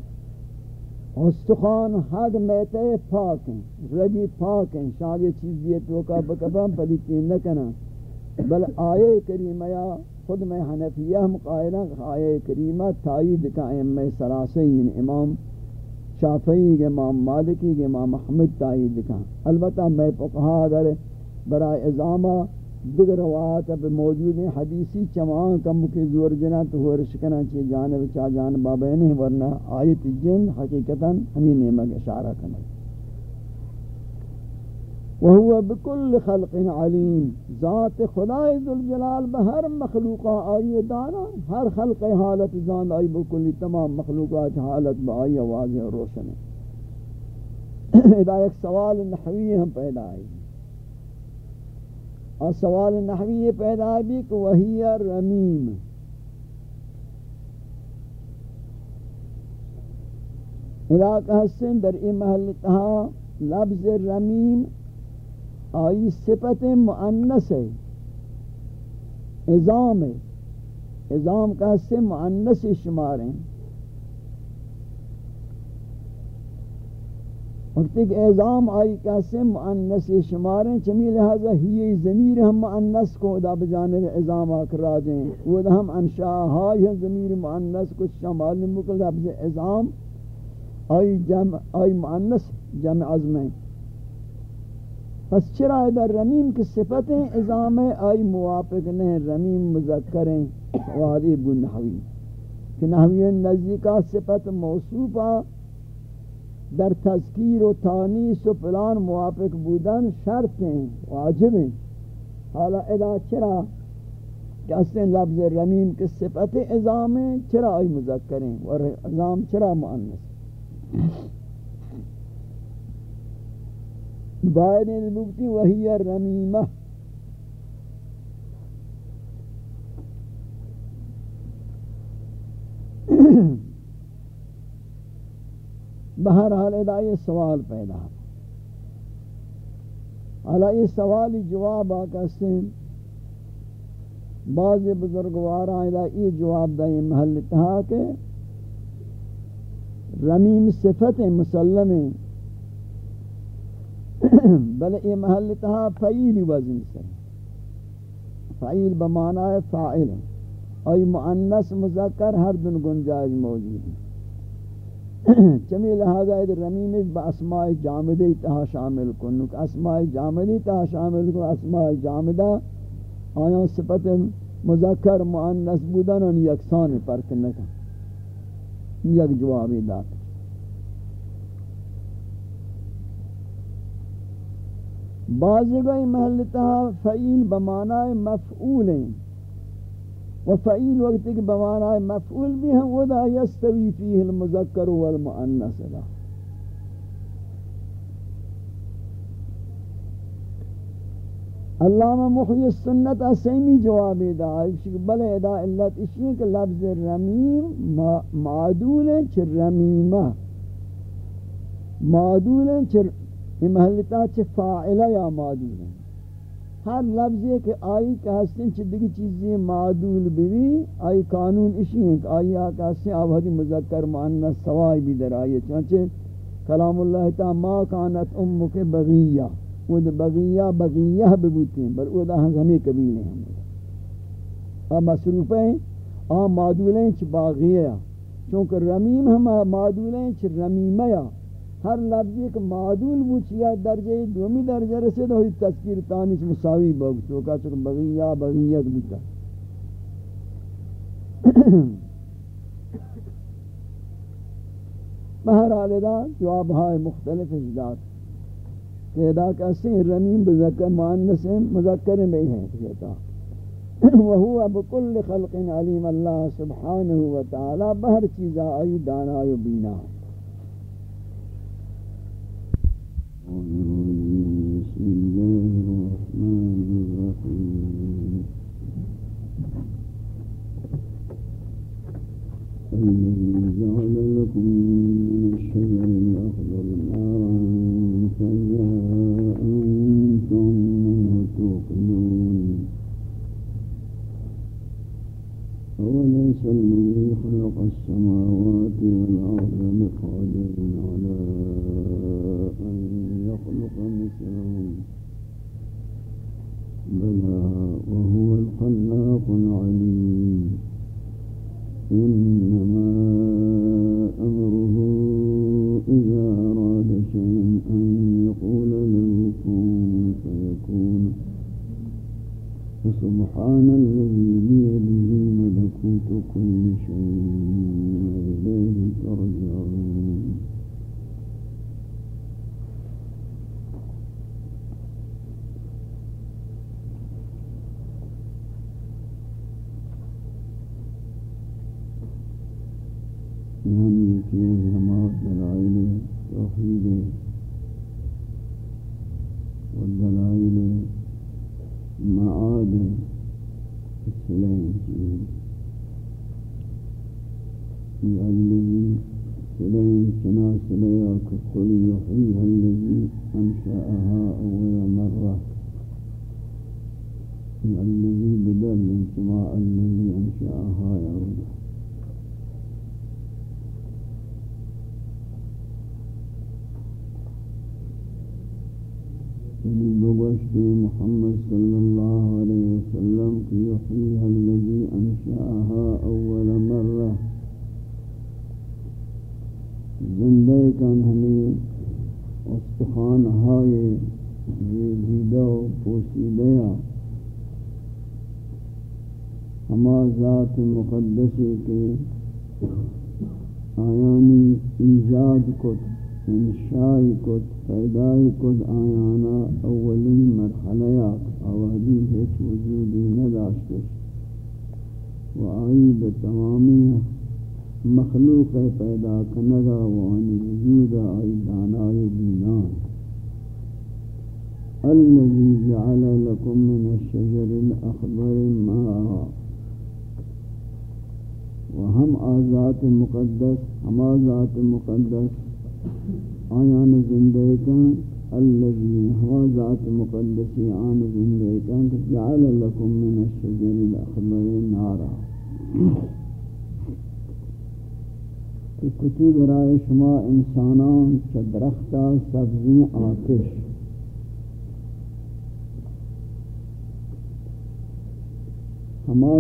استخان حد میتے پاک ہیں رگی پاک ہیں شاگی چیزی توکا بکبام پلیتی نکنا بل آئے کریمہ یا خود میں حنفیہ ہم قائلہ آئے کریمہ تائید کا ایم سلاسین امام شافعی کے امام مالکی کے امام احمد تائید کا البتہ میں فقہا اگر برائے ازامہ دیگر روایات اب موجود ہیں، حدیثی چمان کم کے زور جنا تو ہو رشکنا چی جانب چا جانب بابین ورنہ آیت جن حقیقتاً ہمیں نعمت اشارہ کرنا وهو بكل خلق علیم. ذات خدای ذوالجلال بہر مخلوقہ آئی دانا ہر خلق حالت زان آئی بکلی تمام مخلوقات حالت با آئی واضح روشن ہے [COUGHS] ادا ایک سوال نحوی ہم پیدا آئی. اور سوال نحوی پیدا بھی کہ وہی رمیم. ادا کہ حسن در ای محل تہا لفظ رمیم آئی صفت معنس ہے ازام ہے۔ ازام کا سے معنس شمار ہیں۔ وقتی کہ ازام آئی کا سے معنس شمار ہیں، چمی لہذا ہی ضمیر ہم معنس کو ادا بجانب ازام آکرا دیں وہ دا ہم انشاء ہیں، ضمیر معنس کو شمال مکل دا لفظ ازام آئی جمع، آئی معنس جمع عظم ہیں۔ پس چرا در رمیم کی صفتیں ازام آئی موافق نہیں، رمیم مذکریں وادی بن نحوی کہ نحوی نزدیکا صفت موصوفہ در تذکیر و تانیس و پلان موافق بودن شرط ہیں، واجب ہیں۔ حالا ادا چرا کہ اسے لفظ رمیم کی صفت ازام ہیں چرا آئی مذکریں، اور ازام چرا معنیس باین البکتی وہی رمیمہ [COUGHS] بہرحال ادا یہ سوال پیدا حالا یہ سوال جواب آکا سے بعض بزرگوارا ادا یہ جواب دا یہ محل تہا کہ رمیم صفت مسلم [COUGHS] بلے یہ محل تہا فعیل وزن سے۔ فعیل بمعنی فاعل ہے۔ اور مؤنث مذکر ہر دن گنجائز موجود ہے۔ [COUGHS] چمی لہذا ہے رمیم با اسماء جامدی تہا شامل کن۔ اسماء جامدی تہا شامل کن۔ اسماء جامدہ آیا صفت مذکر مؤنث بودن ان یکسان پر کنکا یک جوابی داتا بعض گئی محلتہ فعیل بمعنی مفعول ہیں۔ و فعیل وقت کہ بمعنی مفعول بھی ہیں ودا یستوی فیہ المذکر والمؤنث لا علامہ محی السنت اسیمی جوابی دا بلے ادا علت اسی ہے کہ لفظ رمیم معدول ہے چھ رمیمہ۔ معدول ہے چھ یہ محلتا چھ فاعلہ یا معدول ہیں ہر لفظ ہے کہ آئی کہ ہستن چھ دیگی چیزیں معدول بھی آئی قانون اسی ہیں کہ آئی آکا ہستن آبادی مذکر معنیس سوائی بھی در آئی چانچہ کلام اللہ تا ما کانت امک بغیہ۔ وہ بغیہ بغیہ ببوتی ہیں، بل وہ دا ہمیں کبھی نہیں ہم آ مصروف ہیں، آ معدول ہیں چھ باغیہ۔ چونکہ رمیم ہم معدول ہیں، چھ رمیمہ ہر لفظ ایک معدول بوچیا درجہ دومی درجہ رسے تو ہوئی تذکیر تانیش مساوی بگ تو کا چکہ بغیہ بغیت بوتا۔ بہر آلدہ جواب ہائے مختلف اجداد کہ ادا کہتے ہیں رمیم بذکر معنس مذکر میں ہیں کہتا وہو بکل خلق علیم اللہ سبحانہ وتعالی بہر چیزا آئی دانا و بینا۔ بسم أوليس الذي خلق السماوات والأرض بقادر and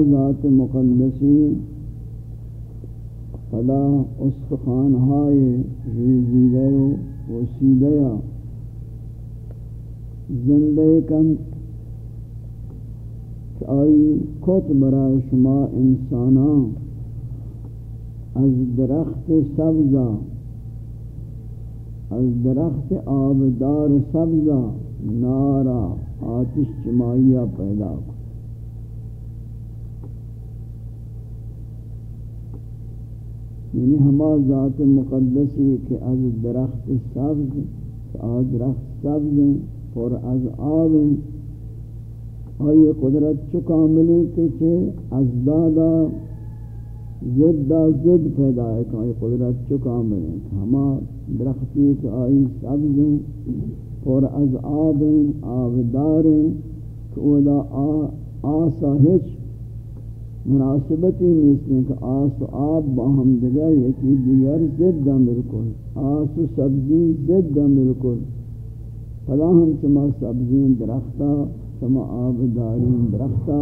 ذات مقدسی فلا استخان ہائے ریزیدے و سیدیا زندے کن آئی کت برای شما انساناں از درخت سبزہ از درخت آبدار سبزہ نارا، آتش چمائیہ پیدا کر یعنی ہما ذات مقدسی کہ از درخت سبز از درخت سبز ہیں اور از آب ہیں۔ آئی قدرت چکا ملے کہ چھے از دادا زدہ زد پیدا ہے کہ آئی قدرت چکا ملے ہما درختی کہ آئی سبز ہیں اور از آب ہیں آبدار ہیں۔ کہ وہ دا آسا ہچ مناسبتی نیستیں کہ آس و آب باہم دگا یکی دیگر زد ملکل آس و سبزی زد ملکل فلا ہم چما سبزین درختہ چما آب دارین درختہ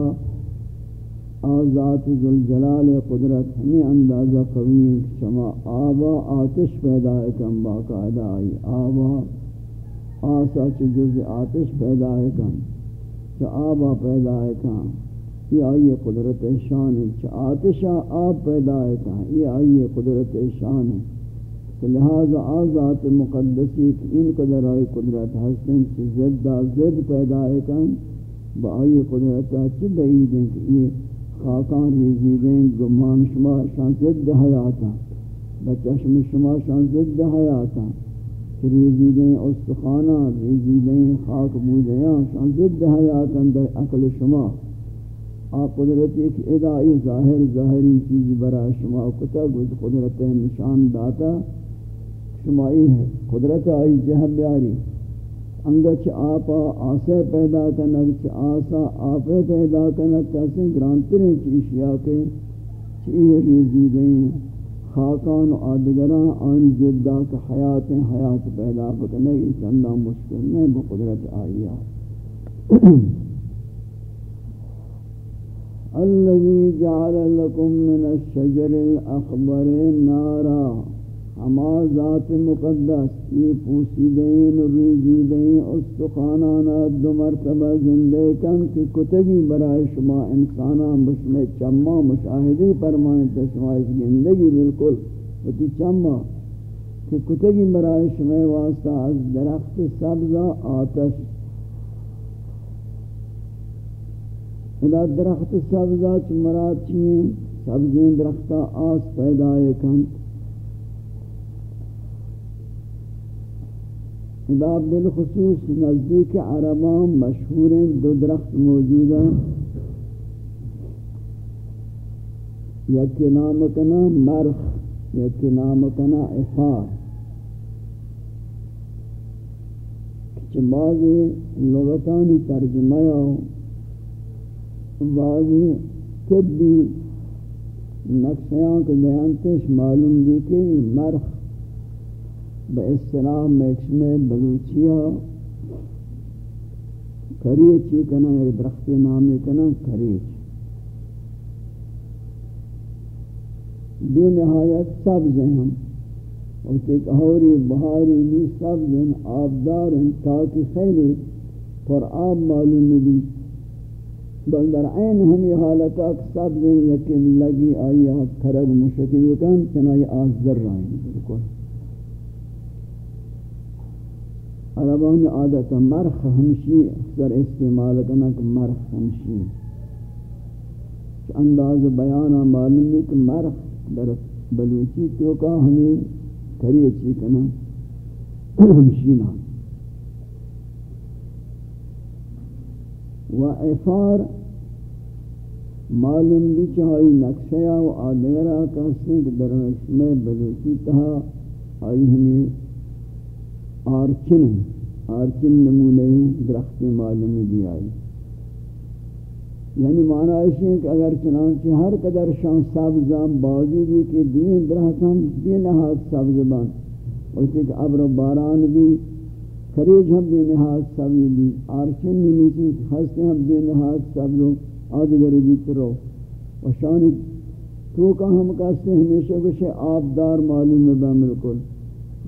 آزات ذوالجلال قدرت ہمیں اندازہ قوی ہے کہ چما آبا آتش پیدا ہے کم باقاعدہ آئی آبا آسا چجز آتش پیدا ہے کم چا آبا پیدا ہے کم یہ آئیے قدرت شان ہے چھ آتشا آپ پیدا ہے، یہ آئیے قدرت شان ہے۔ تو لہذا آزات مقدسی کہ ان قدر آئی قدرت حسن چھ زدہ زد پیدا ہے۔ کہاں با آئیے قدرت چھ بعید ہیں کہ یہ خاکان ریزیدیں گمان شما شان زد حیاتا بچشم شما شان زد حیاتا ریزیدیں استخانہ ریزیدیں خاک بودیاں شان زد حیاتا در عقل شما۔ آپ قدرت ایک ادائی ظاہر ظاہری چیز برا شما کتا گوز قدرت نشان داتا شمائی ہے۔ قدرت آئی جہب بیاری۔ انگا چھ آپا آسے پیدا کنک چھ آسا آپے پیدا کنک کیسے گرانتریں چیشیا کے چیئے ریزی دیں۔ خاکان و آدگران آنی جدہ کہ حیات حیات پیدا بکنے یہ چندہ مشکل میں بقدرت آئی ہے الذي جعل لكم من الشجر الأخضر نارا. ہما ذات مقدس، یہ پوسی دین ریزی دین استخانانا دو مرتبہ زندے کن کی کتگی برای شما انسانا بشم چما مشاہدی فرمائیں تشما اس گندگی بالکل وتی چما کہ کتگی برای شما واسطہ از درخت سبزہ آتش خدا درخت سبزہ چ مراد چیئے؟ سبزیں درختہ آس پیدا کن خدا بالخصوص نزدیک عربان مشہور دو درخت موجود ہیں. یک نام کنا مرخ یک نام کنا افار. کہ بعض لغتانی ترجمہ ہو بعضی طبی نقشیاں کے بیانتش معلوم بھی کہ مرخ با اصطلاح میکش میں بلوچیا کریچی کنا ایک درخت نامی کنا کریچ۔ بے نہایت سبز ہیں ہم۔ اور ایک ہوری بہاری بھی سبز ہیں، آبدار ہیں، تاکہ خیلی پر آب معلوم بھی۔ بل در عین ہمی حالت حالتا سبز یکم لگی آئی آت ترگ مشکل کن چنائی آز در رائیں بلکل عربان عادت مرخ ہمشی اکثر استعمال کرنا کہ مرخ ہمشی انداز بیانا معلوم ہے کہ مرخ در بلوچی تو کا ہمیں کری اچھی کنا ہمشی [CLEARS THROAT] نام و افار معلوم بھی چاہی نقشہ و آدھگرہ کہتے کہ در میں بلوچی تہا آئی ہمیں آرچن آرچن نمونے درخت معلومی بھی آئی۔ یعنی معنی ہے کہ اگر چنانچہ ہر قدر شان سبزان باوجود کہ دین درخت ہم بے نہاد سبز بان اسی کہ ابر و باران بھی خریج ہم بے نہاد سبز بھی آرچن نیچی خستے ہم بے نہاد سبز آدھگر بھی ترو. و شان تو کا ہم کہتے ہیں ہمیشہ کچھ آبدار معلوم ہے بالکل.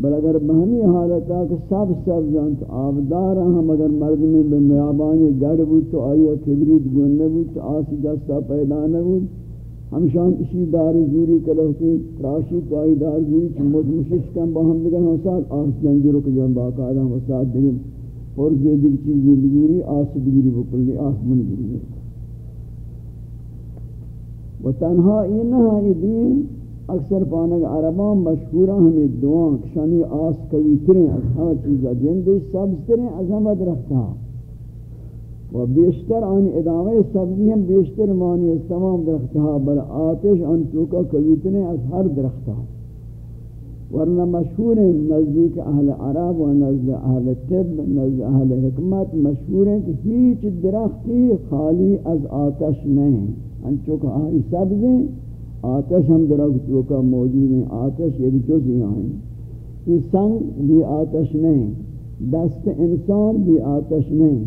بل اگر بہمی حالت ہے کہ سب سب جانت آبدار ہم اگر مرد میں بے میابانی گڑ بود تو آئیہ کبرید گننے بود، تو آسی جستا پیدا نہ بود ہمشان اسی دار زوری کلو کی راشی تو آئی دار زوری چھ موت مشش کم با ہم دیگر ہم ساتھ آس جنگی رک جان باقاعدہ ہم ساتھ دیگر اور زیدی چیزی بزوری آس دیگری بکلی آس منی گری و تنہا اینہا یہ دین، اکثر پانک عربان مشہورہ ہمیں دعاں کشانی آس کوی تریں از ہاں ہر چیزا جندے سبز تریں از ہمت رکھتا ہاں۔ و بیشتر آن ادامه سبزی ہم بیشتر مانی از تمام درختها بل آتش، آن چوکا کوی از ہر درختها ورنہ مشہور ہیں نزدیک اہل عرب و نزد اہل طب، نزد اہل حکمت مشہور ہیں کہ ہیچ درختی خالی از آتش نہیں ان چوکا آئی سبزیں آتش ہم درخت کا موجود ہیں. آتش ایک جز یہاں یہ سنگ بھی آتش نہیں دست انسان بھی آتش نہیں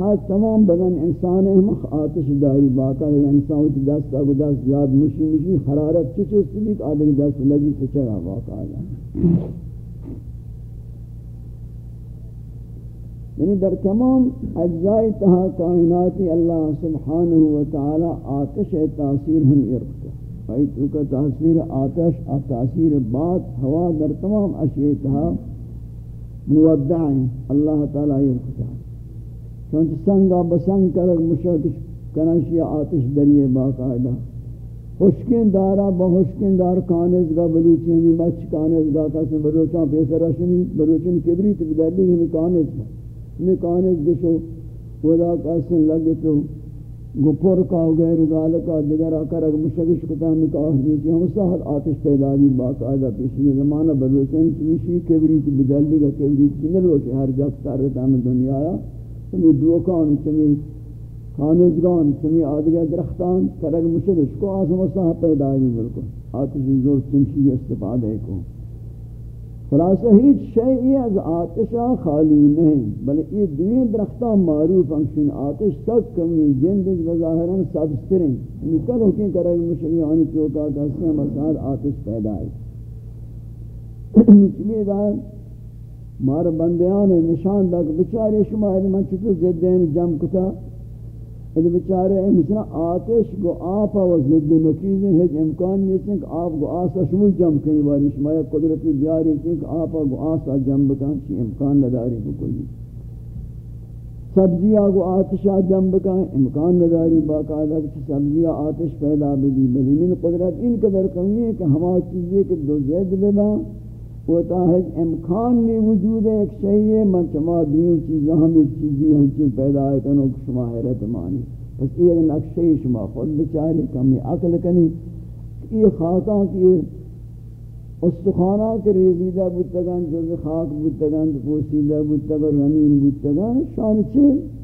ہر تمام بدن انسان ہم آتش داری باقا ہے، انسان کی دست اگو دست یاد مشی مشی حرارت چچے سے بھی آدھے دست لگی سے چگا باقا ہے۔ یعنی در تمام اجزائی تہا کائناتی اللہ سبحانہ وتعالی آتش تاثیر ہم ارکتا بھائی تو کا تاثیر آتش اور تاثیر بات، ہوا در تمام اشیاء تھا مودع ہیں۔ اللہ تعالیٰ یہ خدا چونچہ سنگا بسنگ کرک مشکش کنشی آتش دریئے باقاعدہ خشکین دارا با خشکین دار کانز گا بلوچی ہمیں مچ کانز گا کسی بروچان پیسر رشنی بلوچن کبری تو بدرلی ہمیں کانز گا ہمیں کانز گشو خدا کسی لگے تو گپر کا ہو گئے غیر ذالکا دیگر آکر اگر مشکش کتا نکاح دیتی ہم ساہل آتش پیدا بھی باقاعدہ پیشی زمانہ بلوچن چمیشی کبریت بدل دیگا کبریت چنلوچ ہر جگ سارتا ہمیں دنیا آیا چمی دوکان، چمی خانزگان، چمی آدگر درختان ترگ مشکش کو آسم ساہل پیدا بھی بالکل آتش زور چمشی استفادہ کو۔ خلاصہ ہیچ شیئی از آتشا خالی نہیں، بلکہ یہ دوئیں درختہ معروف انکشن آتش سک کمی، جندج بظاہران سبستریں نکل ہوکیں کرے مشکلی آنی چوکا کہتے ہیں مسار آتش پیدا ہے۔ چلی دار مار بندیان نشان دا کہ بچاری شما من چکو زدین جم کتا؟ اد بیچارے مثلا آتش گو آپ و ضد نکیز ہے امکان نہیں ہے کہ آپ گو آسا شمو جم کنی باری، شما قدرتی بیاری کہ آپ گو آسا جم بکن، چی امکان نداری بکلی سبزیاں گو آتشا جم بکن، امکان نداری باقاعدہ کہ سبزیاں آتش پیدا بھی بلی من قدرت ان قدر کمی ہے کہ ہما چیزیں کہ دو زید لبا ہوتا ہے امکان نہیں وجود ہے ایک شئی ہے، من چما دین چیزاں ہم ایک چیزی، ہم چیز پیدا ہے کنو شما حیرت مانی۔ بس یہ نقشہ شما خود بچاری کمی عقل کنی۔ یہ خاکاں کی استخانہ کے ریزیدہ بودتگان جز خاک بودتگان، پوسیدہ بودتگان رمین بودتگان، شان چیز۔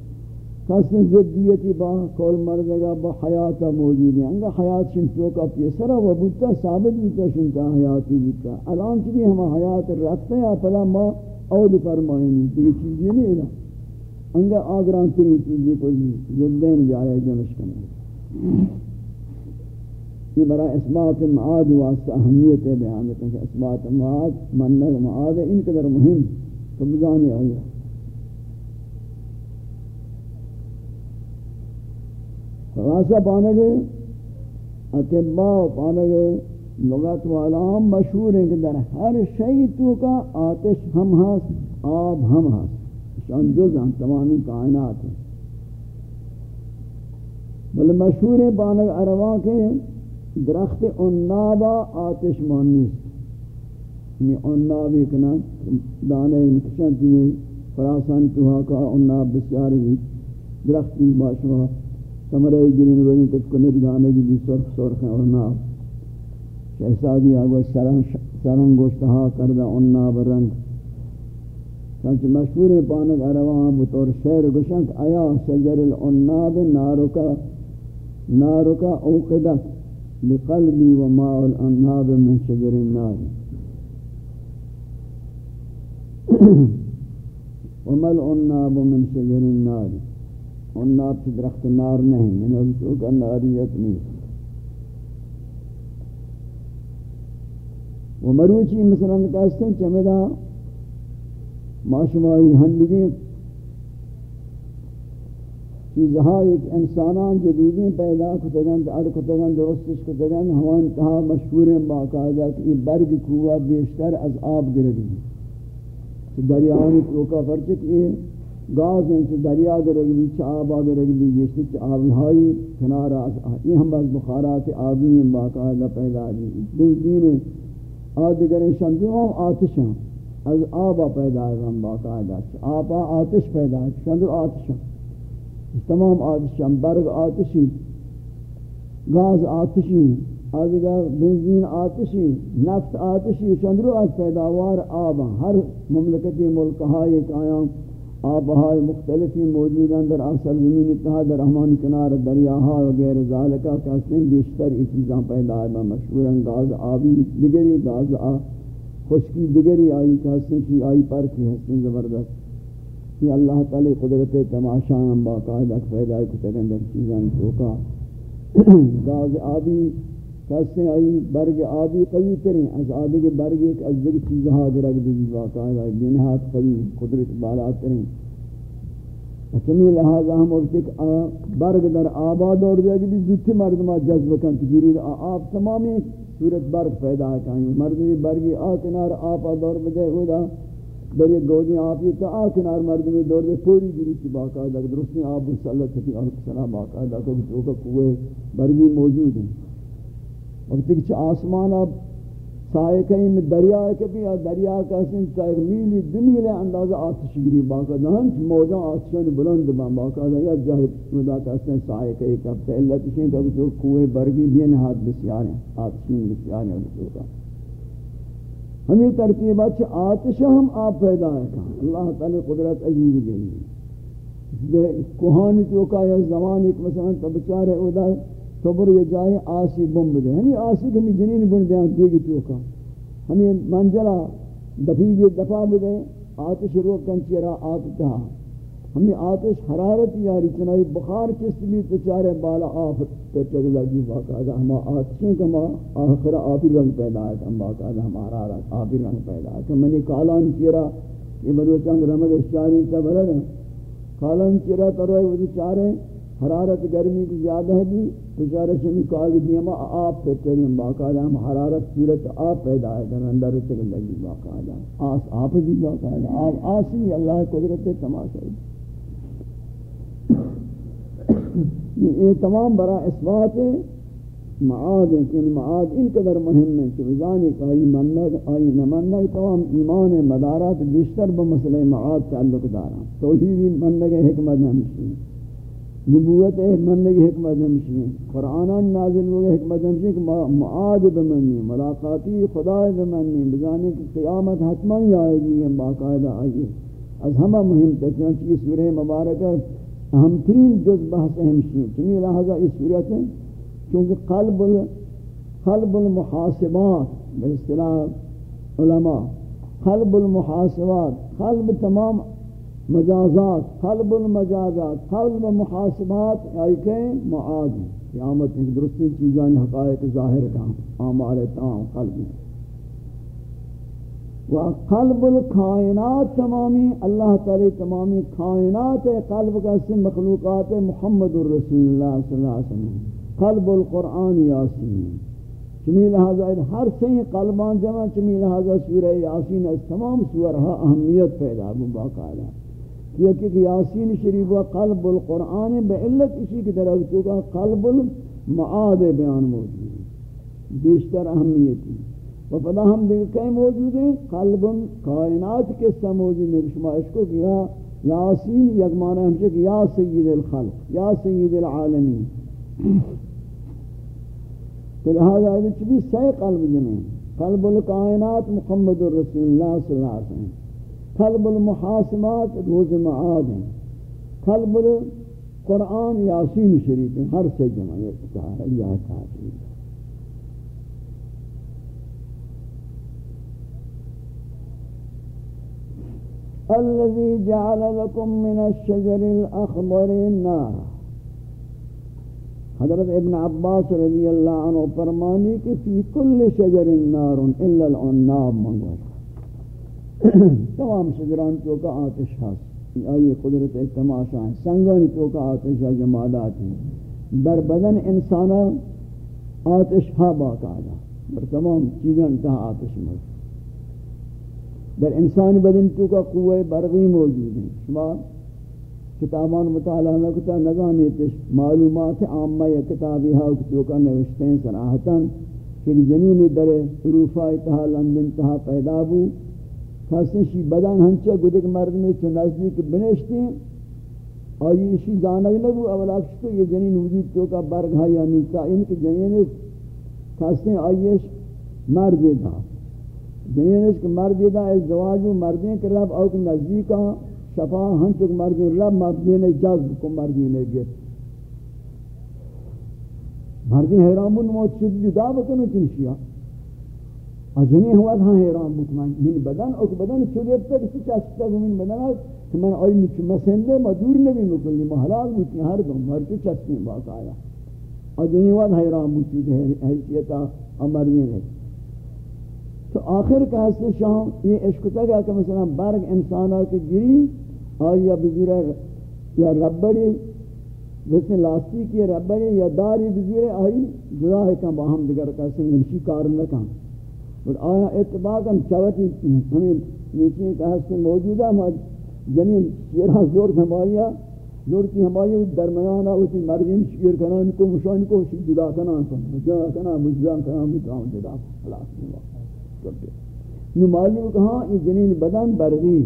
کسی زدیتی با کول مردگا با حیاتا موجود ہیں انگا حیات شنتو کا پیسرا و بودتا ثابت بودتا شنتا حیاتی بودتا الان چلی ہما حیات رکھتا ہے پلا ما اول فرمائنی دیگه چیزی نہیں ہے۔ انگا آگران تری چیزی کو زدین بیارے جمش کرنے یہ برای اثبات معاد واسطہ اہمیت ہے بیان کہ اثبات معاد منگ معاد، ان قدر مهم تو بزانی آیا خلاصہ پانے گئے اتباع پانے گئے، لغت والا ہم مشہور ہیں کہ در ہر شئی تو کا آتش ہم ہاس، آب ہم ہاس۔ شان جز ہم تمامی کائنات ہیں۔ بل مشہور ہے بانگ اروا کے درخت انابا آتش مانیس یعنی انابی کنا دانے مکشن تیئے فراسان توہا کا اناب بسیاری بھی درختی باشوا سمرے گرین وری کچھ کنر دانے کی بھی سرخ سرخ ہیں اناب شہزادی آگو سرنگ گوشتہا کردہ اناب رنگ۔ سنچ مشہور پانک اروان بطور شہر گشنک آیا سجر الاناب نارکا نارکا اوقدت بقلبی و ماء الاناب من شجر النار۔ [CLEARS THROAT] ومل الناب من شجر النار۔ الناب سے درخت نار نہیں یعنی اس کا ناریت نہیں۔ و مروچی مثلا کہتے ہیں چمدہ معاشمائی ہندگی چیزہا ایک انسانان جدیدیں پیدا کتگن اڑ کتگن درستش کتگن ہوا انتہا مشہور ہیں، باقاعدہ کہ یہ برگ کوہ بیشتر از آب گرگی کہ دریاوی کوکا فرچک یہ گاز ہیں کہ دریا گرگی بھی چا آبا گرگی بھی چا آبہائی کنارا یہ ہم بس بخارات آبی ہیں باقاعدہ پیدا دی دن دین آدگریں شندوں آتشاں از آبا پیدا ہے، ہم باقاعدہ آبا آتش پیدا ہے شندر آتشاں تمام آتشاں برگ آتشی گاز آتشی آدھگر بنزین آتشی نفت آتشی چندرو از پیداوار آب ہر مملکتی ملکہائی قائم آبہائی مختلفی موجود اندر اصل زمین اتحاد رحمان کنار دریاہا وغیر ذالکہ کہتے ہیں بیشتر اس چیزاں پیدا ہے مشہور گاز آبی دگری گاز آ خشکی دگری آئی کہتے ہیں کہ آئی پر کی حسن زبردست. یہ اللہ تعالی قدرت تماشا ہم باقاعدہ پیدا کو تگندر چیزاں چوکا گاز آبی کیسے آئی برگ آبی قوی تریں از آبی کے برگ ایک از دیکھ چیزہا گرگ بھی باقاعدہ بینہات قوی، قدرت بالا تریں اچھا، چمی لہذا ہم ارتک برگ در آباد اور دے کہ بھی زوتی مردمہ جذب کن تگیری آب تمامی صورت برگ پیدا ہے مردمی برگی آ کنار آب دور بدے ہو دا در یک گودی آفی تا آکنار مردمی دور دے پوری گری کی باقاعدہ درستی آب مسلط تھی اور سلام باقاعدہ کو جو کا کوئے برگی موجود ہیں۔ وقت کہ آسمان اب سائے کہیں میں دریا ہے کہ بھی دریا کا سن تا میلی دو میل اندازہ آتش گری باقاعدہ ہم موجاں آتشان بلند با باقاعدہ یا جاہد مدا کا سن سائے کہیں کہ اب اللہ تشین کہ جو کوئے برگی بین ہاتھ بسیار ہیں، آتشین بسیار ہیں جو کا۔ ہم ہمیں ترتیبات چھ آتش ہم آپ پیدا ہے کہاں اللہ تعالی قدرت عجیب گئی۔ کوہانی تو کا یہ زمان ایک مثلا تبچار ہے ادا صبر یہ جائے آسی بم دے ہمیں یعنی آسی کہ جنین بن دیں یعنی دیگی تو کا ہمیں یعنی منجلہ دفی یہ دفع بدے آتش روک کنچیرا آتتا ہمیں آتش حرارت یاری چنائی بخار کس بھی تچارے بالا آف تو چگ لگی باقاعدہ ہم آتشیں کہ ہم آخر آفی رنگ پیدا ہے ہم باقاعدہ ہم حرارت آفی رنگ پیدا ہے کہ میں نے کالان چیرا یہ مروچنگ رمگ اشاری تا بلد کالان چیرا تروئے وہ چارے حرارت گرمی کی زیادہ ہے بھی بچارے شمی کاغی دیما، آپ پہ کریم باقاعدہ ہم حرارت صورت آپ پیدا ہے کہ اندر چگ لگی باقاعدہ آس آپ بھی باقاعدہ آپ آسی اللہ قدرت تماشا ہے۔ یہ تمام برا اثبات معاد ہیں کہ معاد ان قدر مهم ہیں کہ وزانی کا آئی منگ آئی نمنگ تمام ایمان مدارات بیشتر بمسئلہ معاد تعلق دارا۔ توحیدی منگ حکمت ہمشی نبوت منگ حکمت ہمشی قرآن نازل ہوگا حکمت ہمشی کہ معاد بمنی ملاقاتی خدا بمنی بزانی کہ قیامت حتمہ ہی آئے گی، یہ باقاعدہ آئیے از ہمہ مهم تچنانچہ یہ سورہ مبارکہ اہم ترین جز بحث اہمشی چنی لہذا اس صورت ہے چونکہ قلب قلب المحاسبات باصطلاح علماء، قلب المحاسبات، قلب تمام مجازات قلب المجازات قلب محاسبات آئی کہ معاد. قیامت ایک درستی چیزانی حقائق ظاہر کا اعمال تمام قلب و قلب الکائنات تمامی، اللہ تعالی تمامی کائنات قلب کا اسم مخلوقات محمد الرسول اللہ صلی اللہ علیہ وسلم. قلب القرآن یاسین. چمی لہذا ہر سی قلبان جمع، چمی لہذا سورہ یاسین اس تمام سورہ اہمیت پیدا ہو باقاعدہ کیونکہ یاسین شریف و قلب القرآن بے علت اسی کی طرح چکا قلب المعاد بیان موجود ہے بیشتر اہمیتی و پدا ہم دیکھ کئی موجود ہیں؟ قلب کائنات کے سا موجود ہیں. شما اس کو کیا؟ یاسین یک معنی ہم سے یا سید الخلق، یا سید العالمین. تو لہذا ہے چبی سی قلب جنہیں قلب الکائنات محمد الرسول اللہ صلی اللہ علیہ وسلم. قلب المحاسمات روز معاد ہیں۔ قلب القرآن یاسین شریف ہیں۔ ہر سے جمع یہ الذي جعل لكم من الشجر الأخضر النار حضرت ابن عباس رضی اللہ عنہ فرمانی کہ کل شجر النار الا العناب منگوش [CLEARS THROAT] تمام شجران تو کا آتش ہاس آئی قدرت تماشا ہے سنگان تو کا آتش جمادات ہیں در بدن انسانا آتش ہا باقاعدہ بر تمام چیزیں انتہا آتش موجود در انسان بدن تو کا قوہ برغی موجود ہے شما کتابان مطالعہ نکتا نگانی تش معلومات عامہ یا کتابی ہاو کتو کا نوشتے ہیں سراحتاً کہ جنین در حروفہ اتحا لندن تہا پیدا بو خاصی بدن ہنچا گدک مرد میں چو نزدیک بنشتے ہیں آئی اسی زانگ نبو اولا کشتو یہ جنین وجود تو کا برگ ہے یا نیتا ان کی جنین خاصی آئیش مرد دا جنینش کہ مردی دا ازدواج و مردین کہ رب اوک نزدیکا شفا ہنچک مردین رب مردین جذب کو مردین گر مردین حیران بود موت شد، جدا بکنو چنشیا اجنی ہوا تھا حیران بود من من بدن، اوک بدن چولیت تک سی چستا گو من بدن کہ من آئی مچ مسندے مدور نبی مکلی ما محلال بودتی ہر دو مرد چستی باقا آیا. اجنی ہوا تھا حیران بود حیثیتا امردین ہے تو آخر کا حصہ شام یہ عشق تک ہے کہ مثلا برگ انسانا کی گری آئی یا بزیر یا ربڑی ویسے لاستی کی ربڑی یا داری بزیر آئی جدا ہے کہ باہم دیگر کا سنگنشی کار لکھا اور آیا اتباقا چوتی ہمیں نیچے کا حصہ موجود ہے جنین شیرہ زور ہمایا، زور کی ہمایا درمیان آتی مردین شیر کنان کو، مشان کو جدا کنان کنان جدا کنان، مجزان کنان، مجزان جدا، خلاص نہیں کرتے نو کہاں؟ یہ جنین بدن برغی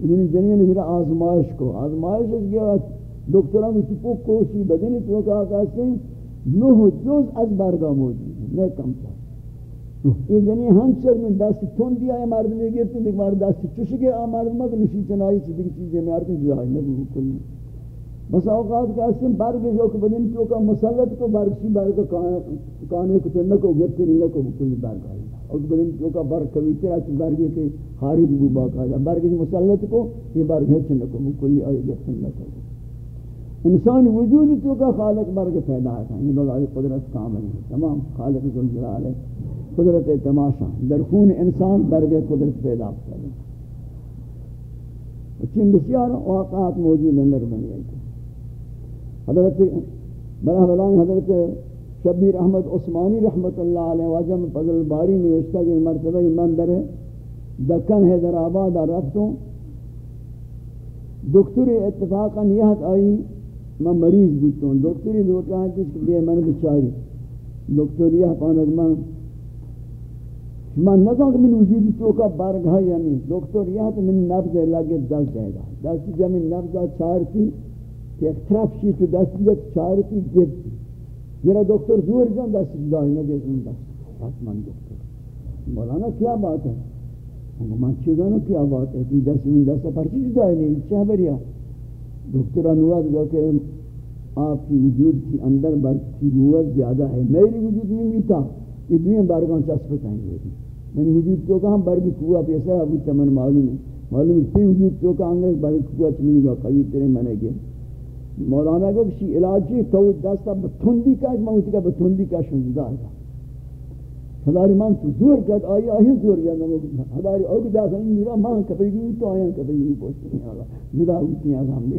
یہ جنین ہر آزمائش کو۔ آزمائش اس کے بعد دکتران کو چپو کوشی بدنی تو کہا کہتے ہیں نوہ جز از برگا موجود ہے نہیں کم تھا۔ یہ جنین ہم چر میں دست تون دیا ہے مرد میں گرتے دیکھ مرد دست چوش گیا مرد مگ نشی چنائی سے دیکھ چیزیں میں آرتی جہائی نبو کلی بس اوقات کا اسم برگ جو کہ بدن تو کا مسلط کو برگ سی برگ کانے کو تو نکو گرتے نہیں نکو کلی برگ آئی اور بلن تو کا بر کبھی تیرا چ برگے کے خارج بو با کا برگ مسلط کو یہ برگ ہے چن کو کلی آئی گے سن کو انسان وجود تو کا خالق برگ پیدا ہے یہ لوگ قدرت کامل ہے تمام خالق ذل جلال ہے قدرت تماشا، در خون انسان برگ قدرت پیدا کرتا ہے چین بسیار واقعات موجود اندر بنی ہے حضرت بلا بلان حضرت شبیر احمد عثمانی رحمت اللہ علیہ وجم فضل باری نوشتہ کہ مرتبہ من در دکن حیدرآباد رفتوں دکتری اتفاقا یہ آئی میں مریض بودتوں دکتری دوکہ ہیں کہ بے من بچاری دکتر یہ پانک من من نظر من وجود تو کا بارگ ہے یعنی دکتر یہ تو من نبض لگے دل جائے گا دستی جب من نبض چارتی کہ ایک طرف شی تو دستی جب چارتی گرتی میرا دکتر زور جان دست جدائی نگے ان دست. حتمان دکتر. مولانا کیا بات ہے من چی دانو کیا بات ہے کہ دست من دست پر پرچی جدائی نہیں چاہ بریا دکتر انواد گا کہ آپ کی وجود کی اندر برد کی روت زیادہ ہے. میری وجود نہیں میتا یہ دوئیں بارگان چسپت آئیں گے میں وجود تو کہاں برگی کوہ پیسا ہے ابھی تمن معلوم ہے۔ معلوم ہے وجود تو کہاں گے برگی کوہ چمینی گا قوی تیرے منے گے مولانا کو کسی علاج علاجی تو دستا بتھندی کا موتی کا بتھندی کا شنجدہ ہے۔ ہداری من تو زور کہت آئی آئی زور یا نمو۔ ہداری اوک داسا این میرا من کپی گئی تو آئین کپی گئی پوچھتے ہیں۔ اللہ جدا ہوتی ہیں ہم لے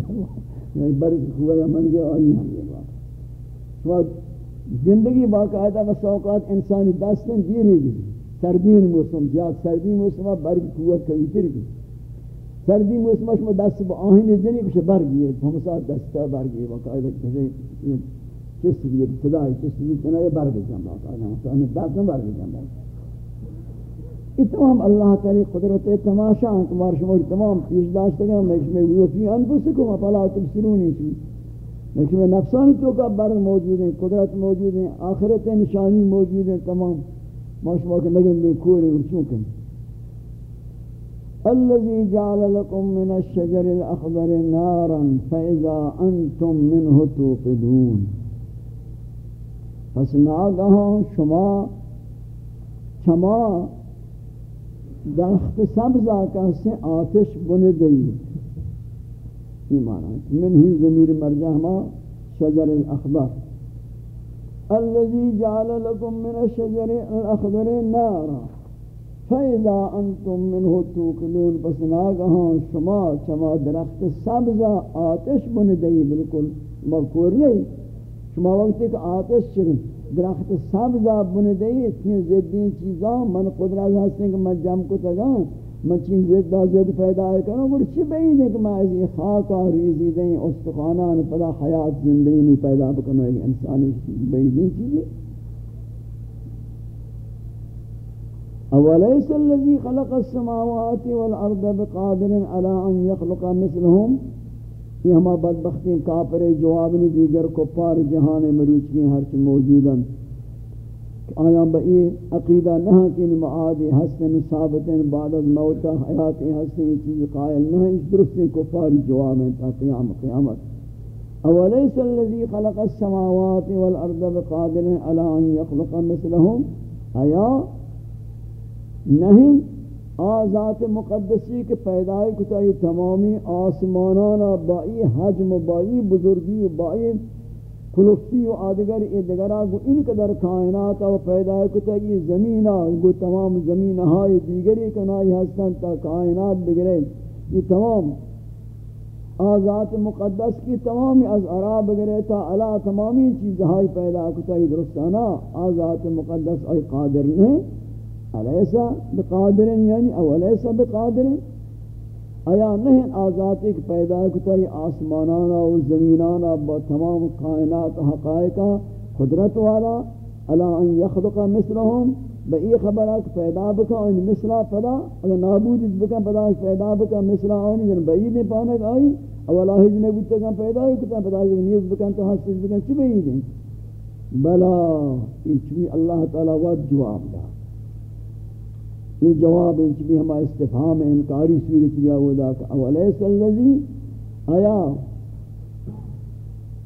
یعنی برک ہوا یا من گیا آئی ہم لے تو زندگی باقاعدہ و سوقات انسانی دستیں دیری بھی سردین موسم، زیاد سردی موسم برگ قوت کبھی تر بھی سردی موسم شما دست با آہین جنی کچھ برگی ہے ہم ساتھ دستا برگی باقاعدہ کسی چس بھی ابتدائی چس بھی کنا برگ جمع کرنا مثلا دس نہ برگ جمع یہ تمام اللہ تعالی قدرت تماشا کمار شما تمام پیش داشتے گا میں میں وہ فی انفسکم فلا تبصرون چی؟ لیکن نفسانی تو کا بر موجود ہیں قدرت موجود ہیں آخرت نشانی موجود ہیں تمام ما شما کہ لگن دے کوئی ورچوں کہ الذي جعل لكم من الشجر الأخضر نارا فإذا أنتم منه توقدون. پس ناگہاں شما چما درخت سبز آکا سے آتش بن دئی یہ معنی من ہی ضمیر مرجع ہما شجر الاخضر الذي جعل لكم من الشجر الاخضر نارا. فَإِذَا أَنْتُمْ مِنْهُ تُوْقِلُونَ پس ناگہاں شما چما درخت سبز آتش بن دئی بالکل مذکور نہیں شما وقت ایک آتش چرم درخت سبز بن دئی اتنی زدین چیزاں من قدرت ہستیں کہ من جم کو تگا من چین زد دا زد پیدا کروں گوڑ چی بعید ہے کہ میں از یہ خاکا ریزی دیں استخانان پدا حیات زندگی نہیں پیدا بکنو، ایک انسانی بعیدین چیزیں اولیس الذي خلق السماوات والارض بقادر على ان يخلق مثلهم. یہ ہما بدبختی کافر جواب نے دیگر کو پار جہان مروچ کی ہر چی موجودن. آیا بئی عقیدہ نہ ہاں کہ معادی حسن ثابت بعد از موت حیات حسن یہ چیز قائل نہ ہاں، اس درست کو پار جواب ہے تا قیام قیامت۔ اولیس الذي خلق السماوات والارض بقادر على ان يخلق مثلهم آیا؟ نہیں آزات مقدسی کے پیدای کتا یہ تمامی آسمانانا بائی حجم بائی بزرگی بائی کلفتی و آدگر ادگرہ گو ان قدر کائناتا و پیدای کتا یہ زمینہ گو تمام زمین ہائی دیگری کنائی ہستن تا کائنات بگرے یہ تمام آزات مقدس کی تمامی از عراب بگرے تا علا تمامی چیز ہائی پیدا کتا یہ درستانا آزات مقدس ای قادر نہیں الیسا بقادر یعنی او الیسا بقادر آیا نہیں آزادی کی پیدا کتا یہ آسمانانا و زمینانا با تمام کائنات حقائقا قدرت والا الا ان یخلق مثلهم با ای خبرات پیدا بکا ان مثلا پدا، اگر نابود بکا پدا پیدا بکا مثلا آنی یعنی جن بعید نہیں پانک آئی، اولا ہج نے بودتا کم پیدا کتا، پدا جن نیز بکا تو حسد بکا، چی بعید ہیں بلا یہ چوی اللہ تعالی وقت جواب دا۔ یہ جواب انچ بھی ہما استفہام انکاری سوری کیا ہوا دا کہ اولیس اللذی آیا۔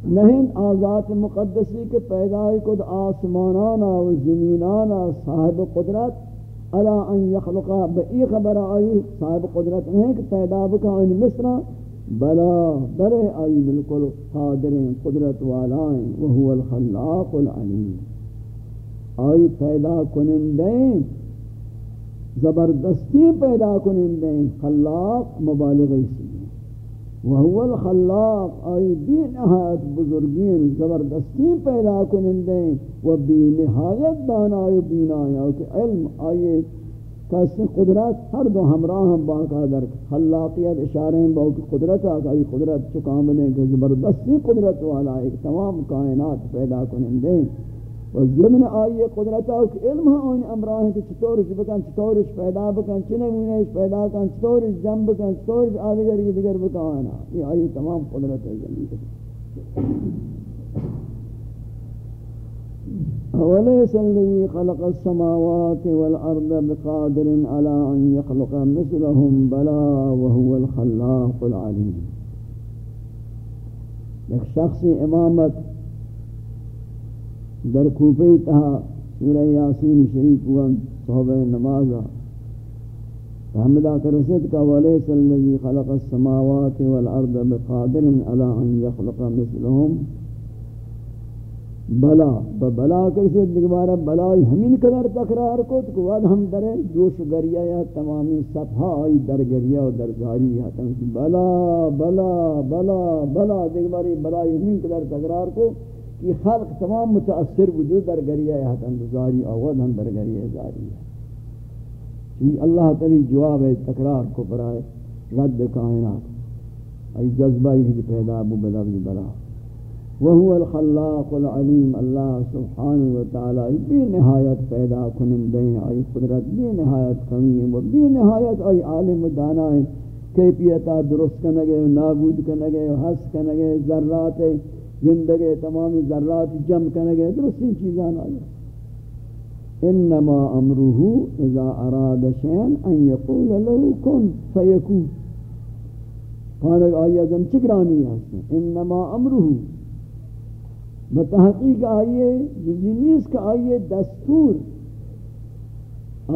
نہیں آزات مقدسی کے پیدای کد آسمانانا و زمینانا صاحب قدرت الا ان یخلقا بئی خبر آئی صاحب قدرت نہیں کہ پیدا بکا ان مصرہ بلا بلے آئی بالکل قادریں قدرت والائیں، وہو الخلاق العلیم۔ آئی پیدا کنندیں زبردستی پیدا کنندے خلاق مبالغی سی وهو الخلاق، ای بی نہایت بزرگین، زبردستی پیدا کنندے و بی نہایت دانائی و بینائی کہ علم آئی کسی قدرت ہر دو ہمراہ ہم باقا در خلاقیت اشارے ہیں باقی قدرت آئی قدرت چکامنے کہ زبردستی قدرت والا ایک تمام کائنات پیدا کنندے و ضمن آئی قدرت کہ علم آن امراہ کہ چطورش بکن چطورش پیدا بکن چنے مونیش پیدا کن چطورش جم بکن چطورش آدگر یہ دیگر بکانا یہ آئی تمام قدرت ہے زمین أوليس الذي خلق السماوات والأرض بقادر على أن يخلق مثلهم بلا وهو الخلاق العليم. ایک شخص امامت در کوفی تہا سورہ یاسین شریف وان صحبہ نمازا فهمدا کرسد کا ولیس الذي خلق السماوات والارض بقادر على ان يخلق مثلهم بلا بلا کیسے دوبارہ بلائی ہمین قدر تکرار کو تو بعد ہم درے جوش گریا یا تمامی صفحائی در گریا و در زاری یا بلا بلا بلا بلا دوبارہ بلائی ہمین قدر تکرار کو کہ خلق تمام متاثر وجود در گریا یا زاری آواد ہم در گریا زاری ہے۔ اللہ تعالی جواب ہے، تکرار کو برائے رد کائنات۔ ای جذبہ ہی پیدا ابو بلا بلا۔ وهو الخلاق العلیم، اللہ سبحانہ وتعالی بے نہایت پیدا کنندے ہیں آئی قدرت بے نہایت کمی ہے بے نہایت آئی عالم دانا ہے کیفیتا درست کنگے، نابود کنگے، حس کنگے، ذرات زندگی تمام ذرات جمع جم کنگے درستی چیزان آئی انما امره اذا اراد شيئا ان يقول له كن فيكون قال آیات چگرانی ہے انما امره بتحقیق آئیے نیز کا آئیے دستور،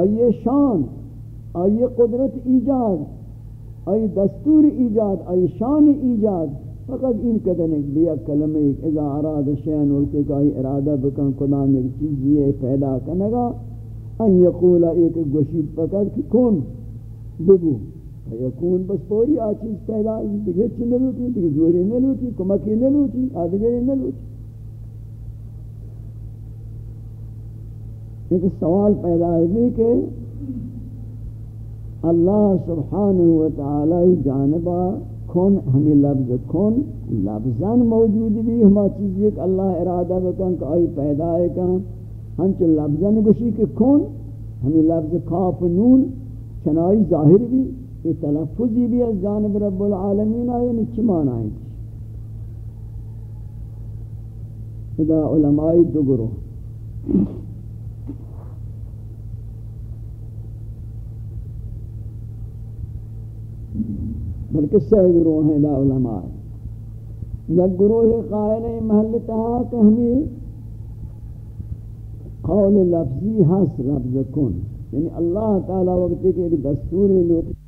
آئیے شان، آئیے قدرت ایجاد، آئی دستور ایجاد، آئی شان ایجاد۔ فقط ان قدر ایک بیا کلمہ ایک، اذا اراد شین ولتے کا ارادہ بکن قدام ایک چیز یہ پیدا کنگا، ان یقولا ایک گوشید فقط کہ کون بگو. یکون بس پوری آچیز پیدا دیکھے چی نلوٹی دیکھے زوری نلوٹی کمکی نلوٹی آدھگری نلوٹی ایک سوال پیدا ہے کہ اللہ سبحانہ وتعالی جانبا کون ہمیں لفظ کون لفظاً موجود بھی، ہما چیز ایک اللہ ارادہ بکن کہ آئی پیدا ہے کہ ہنچ لفظاً گوشی کہ کون ہمیں لفظ کاف نون، چنائی ظاہر بھی، یہ تلفظی بھی از جانب رب العالمین آئے یعنی نچی مانا ہے؟ خدا علماء دو گروہ۔ بلکہ سہ گروہ ہیں لا علماء یا گروہ قائل محل تہا کہ ہمیں قول لفظی حس لفظ کن۔ یعنی اللہ تعالی وقت ایک دستور لوگ